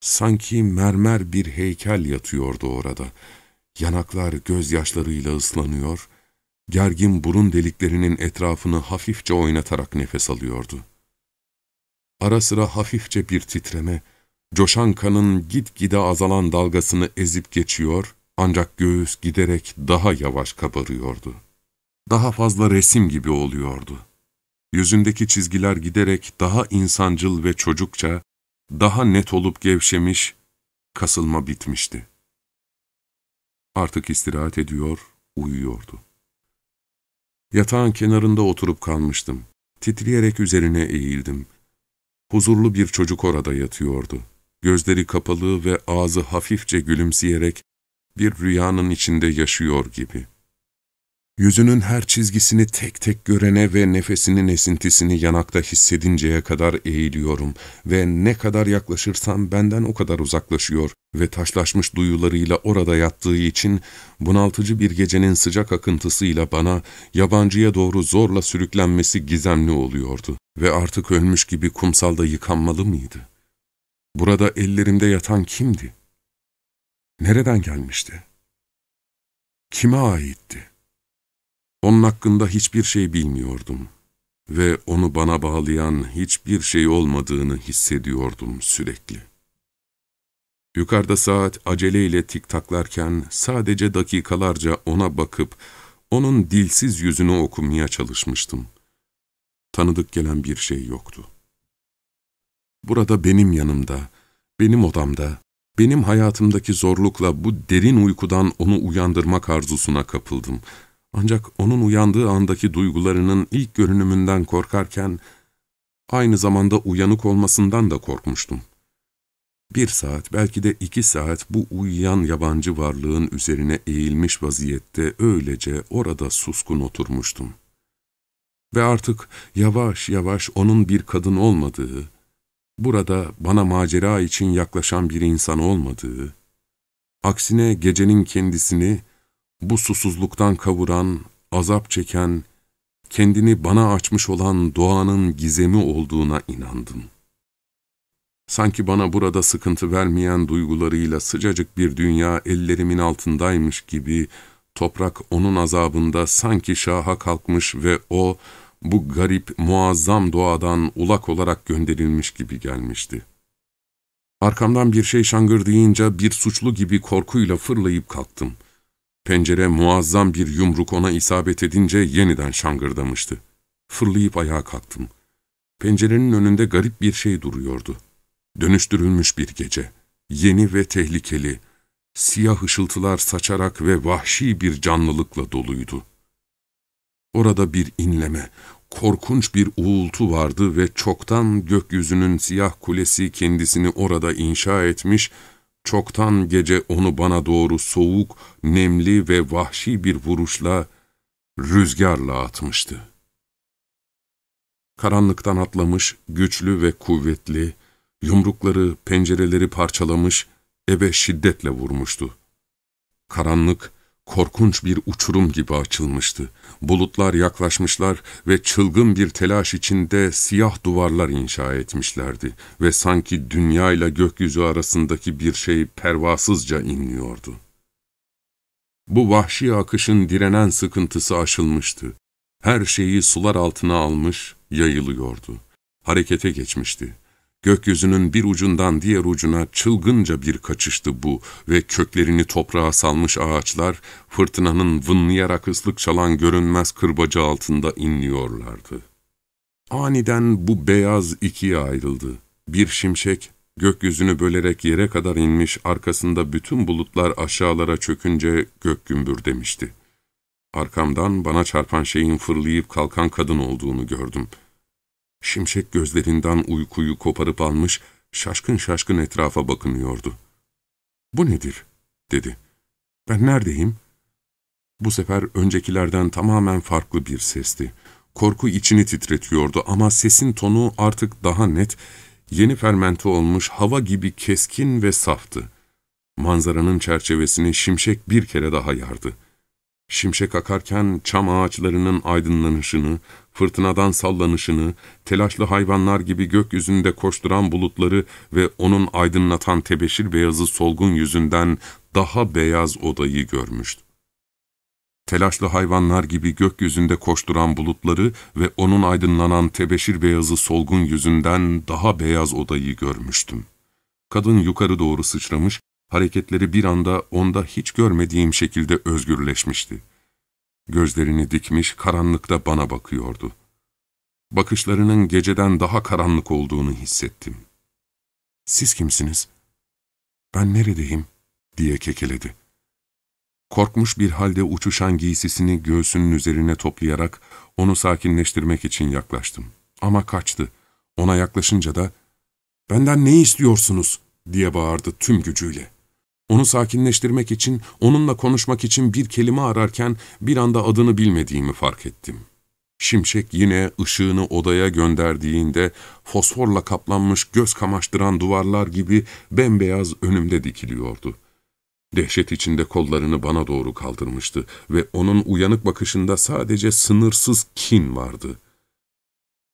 Sanki mermer bir heykel yatıyordu orada. Yanaklar gözyaşlarıyla ıslanıyor, gergin burun deliklerinin etrafını hafifçe oynatarak nefes alıyordu. Ara sıra hafifçe bir titreme, coşan kanın gitgide azalan dalgasını ezip geçiyor, ancak göğüs giderek daha yavaş kabarıyordu. Daha fazla resim gibi oluyordu. Yüzündeki çizgiler giderek daha insancıl ve çocukça, daha net olup gevşemiş, kasılma bitmişti. Artık istirahat ediyor, uyuyordu. Yatağın kenarında oturup kalmıştım. Titreyerek üzerine eğildim. Huzurlu bir çocuk orada yatıyordu. Gözleri kapalı ve ağzı hafifçe gülümseyerek bir rüyanın içinde yaşıyor gibi. Yüzünün her çizgisini tek tek görene ve nefesinin esintisini yanakta hissedinceye kadar eğiliyorum ve ne kadar yaklaşırsam benden o kadar uzaklaşıyor ve taşlaşmış duyularıyla orada yattığı için bunaltıcı bir gecenin sıcak akıntısıyla bana yabancıya doğru zorla sürüklenmesi gizemli oluyordu ve artık ölmüş gibi kumsalda yıkanmalı mıydı? Burada ellerimde yatan kimdi? Nereden gelmişti? Kime aitti? Onun hakkında hiçbir şey bilmiyordum ve onu bana bağlayan hiçbir şey olmadığını hissediyordum sürekli. Yukarıda saat aceleyle tiktaklarken sadece dakikalarca ona bakıp onun dilsiz yüzünü okumaya çalışmıştım. Tanıdık gelen bir şey yoktu. Burada benim yanımda, benim odamda, benim hayatımdaki zorlukla bu derin uykudan onu uyandırmak arzusuna kapıldım ancak onun uyandığı andaki duygularının ilk görünümünden korkarken, aynı zamanda uyanık olmasından da korkmuştum. Bir saat, belki de iki saat bu uyuyan yabancı varlığın üzerine eğilmiş vaziyette öylece orada suskun oturmuştum. Ve artık yavaş yavaş onun bir kadın olmadığı, burada bana macera için yaklaşan bir insan olmadığı, aksine gecenin kendisini bu susuzluktan kavuran, azap çeken, kendini bana açmış olan doğanın gizemi olduğuna inandım. Sanki bana burada sıkıntı vermeyen duygularıyla sıcacık bir dünya ellerimin altındaymış gibi, toprak onun azabında sanki şaha kalkmış ve o, bu garip, muazzam doğadan ulak olarak gönderilmiş gibi gelmişti. Arkamdan bir şey şangırdayınca bir suçlu gibi korkuyla fırlayıp kalktım.'' Pencere muazzam bir yumruk ona isabet edince yeniden şangırdamıştı. Fırlayıp ayağa kalktım. Pencerenin önünde garip bir şey duruyordu. Dönüştürülmüş bir gece. Yeni ve tehlikeli. Siyah ışıltılar saçarak ve vahşi bir canlılıkla doluydu. Orada bir inleme, korkunç bir uğultu vardı ve çoktan gökyüzünün siyah kulesi kendisini orada inşa etmiş çoktan gece onu bana doğru soğuk, nemli ve vahşi bir vuruşla, rüzgarla atmıştı. Karanlıktan atlamış, güçlü ve kuvvetli, yumrukları pencereleri parçalamış, eve şiddetle vurmuştu. Karanlık, korkunç bir uçurum gibi açılmıştı. Bulutlar yaklaşmışlar ve çılgın bir telaş içinde siyah duvarlar inşa etmişlerdi ve sanki dünya ile gökyüzü arasındaki bir şey pervasızca inliyordu. Bu vahşi akışın direnen sıkıntısı aşılmıştı. Her şeyi sular altına almış, yayılıyordu. Harekete geçmişti. Gökyüzünün bir ucundan diğer ucuna çılgınca bir kaçıştı bu ve köklerini toprağa salmış ağaçlar, fırtınanın vınlayarak ıslık çalan görünmez kırbacı altında inliyorlardı. Aniden bu beyaz ikiye ayrıldı. Bir şimşek, gökyüzünü bölerek yere kadar inmiş, arkasında bütün bulutlar aşağılara çökünce gök gümbür demişti. Arkamdan bana çarpan şeyin fırlayıp kalkan kadın olduğunu gördüm.'' Şimşek gözlerinden uykuyu koparıp almış, şaşkın şaşkın etrafa bakınıyordu. ''Bu nedir?'' dedi. ''Ben neredeyim?'' Bu sefer öncekilerden tamamen farklı bir sesti. Korku içini titretiyordu ama sesin tonu artık daha net, yeni fermente olmuş hava gibi keskin ve saftı. Manzaranın çerçevesini şimşek bir kere daha yardı. Şimşek akarken çam ağaçlarının aydınlanışını, fırtınadan sallanışını, telaşlı hayvanlar gibi gökyüzünde koşturan bulutları ve onun aydınlatan tebeşir beyazı solgun yüzünden daha beyaz odayı görmüştü. Telaşlı hayvanlar gibi gökyüzünde koşturan bulutları ve onun aydınlanan tebeşir beyazı solgun yüzünden daha beyaz odayı görmüştüm. Kadın yukarı doğru sıçramış, hareketleri bir anda onda hiç görmediğim şekilde özgürleşmişti. Gözlerini dikmiş, karanlıkta bana bakıyordu. Bakışlarının geceden daha karanlık olduğunu hissettim. ''Siz kimsiniz? Ben neredeyim?'' diye kekeledi. Korkmuş bir halde uçuşan giysisini göğsünün üzerine toplayarak onu sakinleştirmek için yaklaştım. Ama kaçtı. Ona yaklaşınca da ''Benden ne istiyorsunuz?'' diye bağırdı tüm gücüyle. Onu sakinleştirmek için, onunla konuşmak için bir kelime ararken bir anda adını bilmediğimi fark ettim. Şimşek yine ışığını odaya gönderdiğinde fosforla kaplanmış göz kamaştıran duvarlar gibi bembeyaz önümde dikiliyordu. Dehşet içinde kollarını bana doğru kaldırmıştı ve onun uyanık bakışında sadece sınırsız kin vardı.''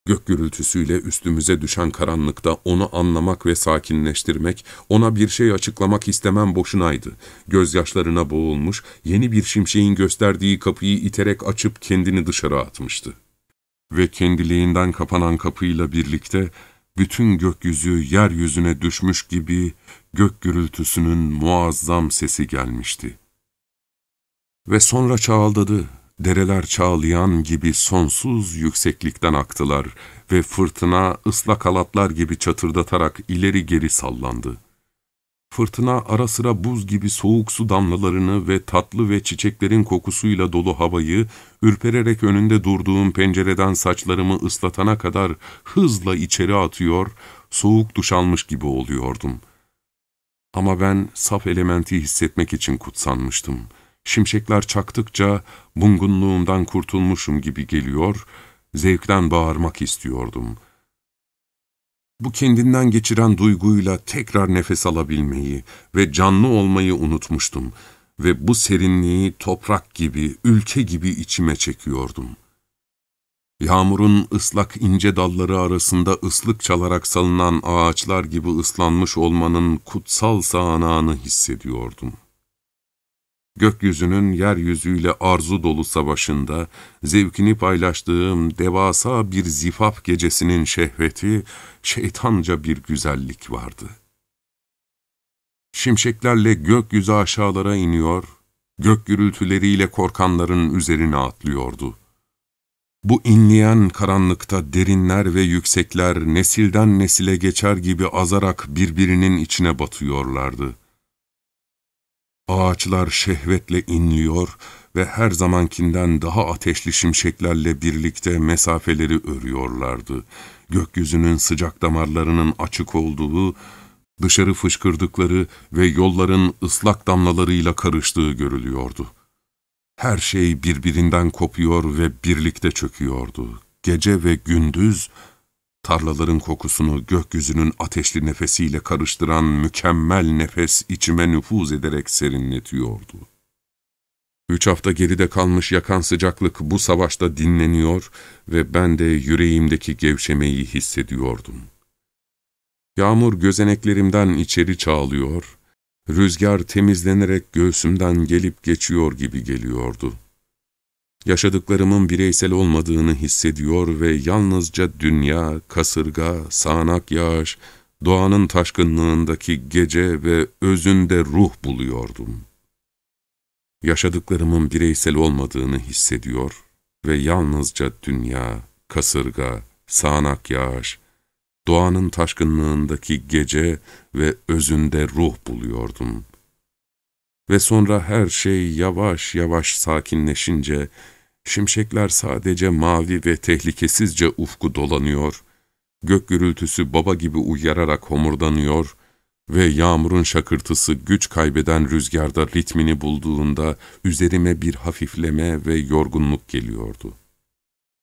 Gök gürültüsüyle üstümüze düşen karanlıkta onu anlamak ve sakinleştirmek, ona bir şey açıklamak istemem boşunaydı. Gözyaşlarına boğulmuş, yeni bir şimşeğin gösterdiği kapıyı iterek açıp kendini dışarı atmıştı. Ve kendiliğinden kapanan kapıyla birlikte bütün gökyüzü yeryüzüne düşmüş gibi gök gürültüsünün muazzam sesi gelmişti. Ve sonra çağıldadı. Dereler çağlayan gibi sonsuz yükseklikten aktılar ve fırtına ıslak halatlar gibi çatırdatarak ileri geri sallandı. Fırtına ara sıra buz gibi soğuk su damlalarını ve tatlı ve çiçeklerin kokusuyla dolu havayı, ürpererek önünde durduğum pencereden saçlarımı ıslatana kadar hızla içeri atıyor, soğuk duş almış gibi oluyordum. Ama ben saf elementi hissetmek için kutsanmıştım.'' Şimşekler çaktıkça bungunluğumdan kurtulmuşum gibi geliyor, zevkten bağırmak istiyordum. Bu kendinden geçiren duyguyla tekrar nefes alabilmeyi ve canlı olmayı unutmuştum ve bu serinliği toprak gibi, ülke gibi içime çekiyordum. Yağmurun ıslak ince dalları arasında ıslık çalarak salınan ağaçlar gibi ıslanmış olmanın kutsal sağanağını hissediyordum. Gökyüzünün yeryüzüyle arzu dolu savaşında, zevkini paylaştığım devasa bir zifaf gecesinin şehveti, şeytanca bir güzellik vardı. Şimşeklerle gökyüzü aşağılara iniyor, gök gürültüleriyle korkanların üzerine atlıyordu. Bu inleyen karanlıkta derinler ve yüksekler nesilden nesile geçer gibi azarak birbirinin içine batıyorlardı.'' Ağaçlar şehvetle inliyor ve her zamankinden daha ateşli şimşeklerle birlikte mesafeleri örüyorlardı. Gökyüzünün sıcak damarlarının açık olduğu, dışarı fışkırdıkları ve yolların ıslak damlalarıyla karıştığı görülüyordu. Her şey birbirinden kopuyor ve birlikte çöküyordu. Gece ve gündüz, tarlaların kokusunu gökyüzünün ateşli nefesiyle karıştıran mükemmel nefes içime nüfuz ederek serinletiyordu. Üç hafta geride kalmış yakan sıcaklık bu savaşta dinleniyor ve ben de yüreğimdeki gevşemeyi hissediyordum. Yağmur gözeneklerimden içeri çağlıyor, rüzgar temizlenerek göğsümden gelip geçiyor gibi geliyordu. Yaşadıklarımın bireysel olmadığını hissediyor ve yalnızca dünya, kasırga, sağanak yağış, doğanın taşkınlığındaki gece ve özünde ruh buluyordum. Yaşadıklarımın bireysel olmadığını hissediyor ve yalnızca dünya, kasırga, sağanak yağış, doğanın taşkınlığındaki gece ve özünde ruh buluyordum. Ve sonra her şey yavaş yavaş sakinleşince, Şimşekler sadece mavi ve tehlikesizce ufku dolanıyor, gök gürültüsü baba gibi uyararak homurdanıyor ve yağmurun şakırtısı güç kaybeden rüzgarda ritmini bulduğunda üzerime bir hafifleme ve yorgunluk geliyordu.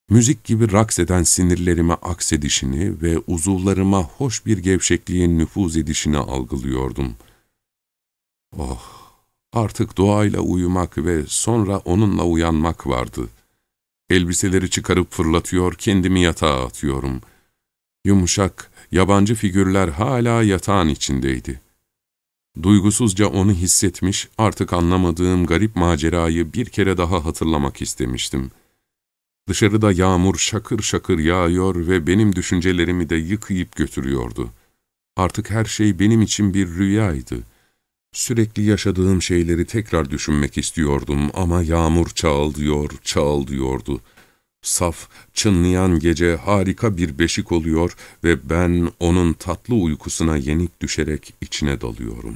müzik gibi raks eden sinirlerime aksedişini ve uzuvlarıma hoş bir gevşekliğin nüfuz edişini algılıyordum. Oh! Artık doğayla uyumak ve sonra onunla uyanmak vardı. Elbiseleri çıkarıp fırlatıyor, kendimi yatağa atıyorum. Yumuşak, yabancı figürler hala yatağın içindeydi. Duygusuzca onu hissetmiş, artık anlamadığım garip macerayı bir kere daha hatırlamak istemiştim. Dışarıda yağmur şakır şakır yağıyor ve benim düşüncelerimi de yıkayıp götürüyordu. Artık her şey benim için bir rüyaydı. Sürekli yaşadığım şeyleri tekrar düşünmek istiyordum ama yağmur çağıldıyor, çağıldıyordu. Saf, çınlayan gece harika bir beşik oluyor ve ben onun tatlı uykusuna yenik düşerek içine dalıyorum.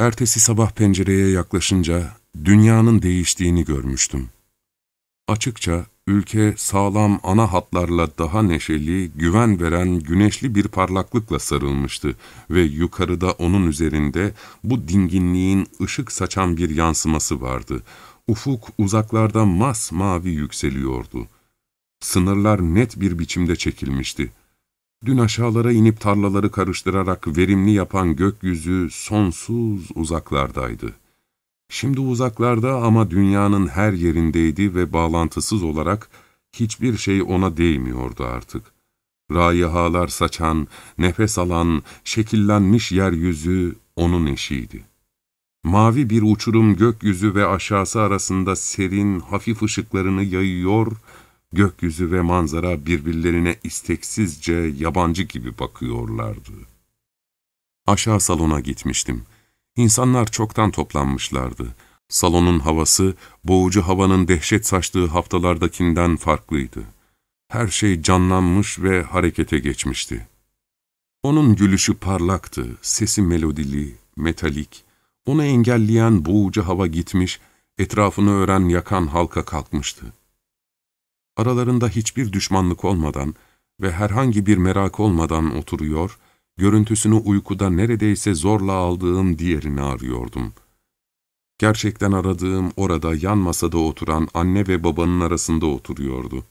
Ertesi sabah pencereye yaklaşınca dünyanın değiştiğini görmüştüm. Açıkça ülke sağlam ana hatlarla daha neşeli, güven veren güneşli bir parlaklıkla sarılmıştı ve yukarıda onun üzerinde bu dinginliğin ışık saçan bir yansıması vardı. Ufuk uzaklarda mas mavi yükseliyordu. Sınırlar net bir biçimde çekilmişti. Dün aşağılara inip tarlaları karıştırarak verimli yapan gökyüzü sonsuz uzaklardaydı. Şimdi uzaklarda ama dünyanın her yerindeydi ve bağlantısız olarak hiçbir şey ona değmiyordu artık. Rayihalar saçan, nefes alan, şekillenmiş yeryüzü onun eşiydi. Mavi bir uçurum gökyüzü ve aşağısı arasında serin, hafif ışıklarını yayıyor, gökyüzü ve manzara birbirlerine isteksizce yabancı gibi bakıyorlardı. Aşağı salona gitmiştim. İnsanlar çoktan toplanmışlardı. Salonun havası, boğucu havanın dehşet saçtığı haftalardakinden farklıydı. Her şey canlanmış ve harekete geçmişti. Onun gülüşü parlaktı, sesi melodili, metalik. Onu engelleyen boğucu hava gitmiş, etrafını ören yakan halka kalkmıştı. Aralarında hiçbir düşmanlık olmadan ve herhangi bir merak olmadan oturuyor, görüntüsünü uykuda neredeyse zorla aldığım diğerini arıyordum. Gerçekten aradığım orada yan masada oturan anne ve babanın arasında oturuyordu.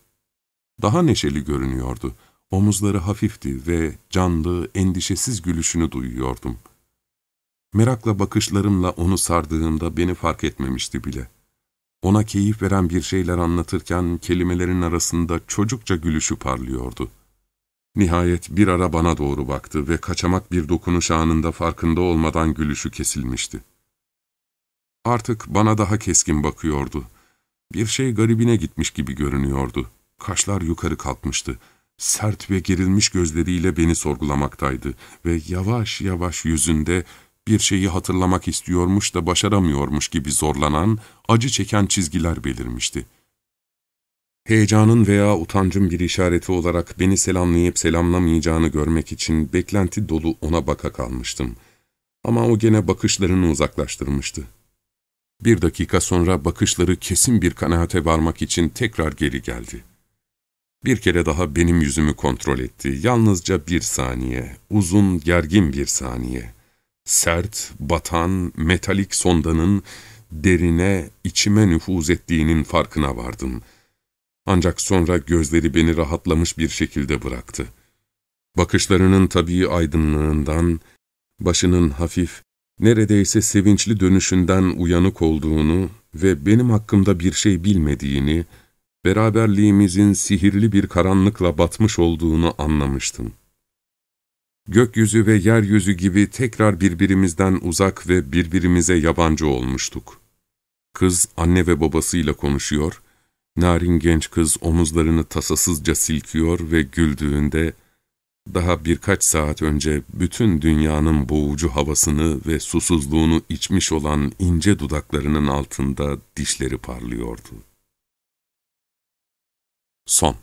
Daha neşeli görünüyordu. Omuzları hafifti ve canlı, endişesiz gülüşünü duyuyordum. Merakla bakışlarımla onu sardığımda beni fark etmemişti bile. Ona keyif veren bir şeyler anlatırken kelimelerin arasında çocukça gülüşü parlıyordu. Nihayet bir ara bana doğru baktı ve kaçamak bir dokunuş anında farkında olmadan gülüşü kesilmişti. Artık bana daha keskin bakıyordu. Bir şey garibine gitmiş gibi görünüyordu. Kaşlar yukarı kalkmıştı. Sert ve gerilmiş gözleriyle beni sorgulamaktaydı ve yavaş yavaş yüzünde bir şeyi hatırlamak istiyormuş da başaramıyormuş gibi zorlanan, acı çeken çizgiler belirmişti. Heyecanın veya utancın bir işareti olarak beni selamlayıp selamlamayacağını görmek için beklenti dolu ona baka kalmıştım. Ama o gene bakışlarını uzaklaştırmıştı. Bir dakika sonra bakışları kesin bir kanaate varmak için tekrar geri geldi. Bir kere daha benim yüzümü kontrol etti. Yalnızca bir saniye, uzun, gergin bir saniye. Sert, batan, metalik sondanın derine, içime nüfuz ettiğinin farkına vardım.'' Ancak sonra gözleri beni rahatlamış bir şekilde bıraktı. Bakışlarının tabii aydınlığından, başının hafif, neredeyse sevinçli dönüşünden uyanık olduğunu ve benim hakkımda bir şey bilmediğini, beraberliğimizin sihirli bir karanlıkla batmış olduğunu anlamıştım. Gökyüzü ve yeryüzü gibi tekrar birbirimizden uzak ve birbirimize yabancı olmuştuk. Kız anne ve babasıyla konuşuyor, Narin genç kız omuzlarını tasasızca silkiyor ve güldüğünde, daha birkaç saat önce bütün dünyanın boğucu havasını ve susuzluğunu içmiş olan ince dudaklarının altında dişleri parlıyordu. Son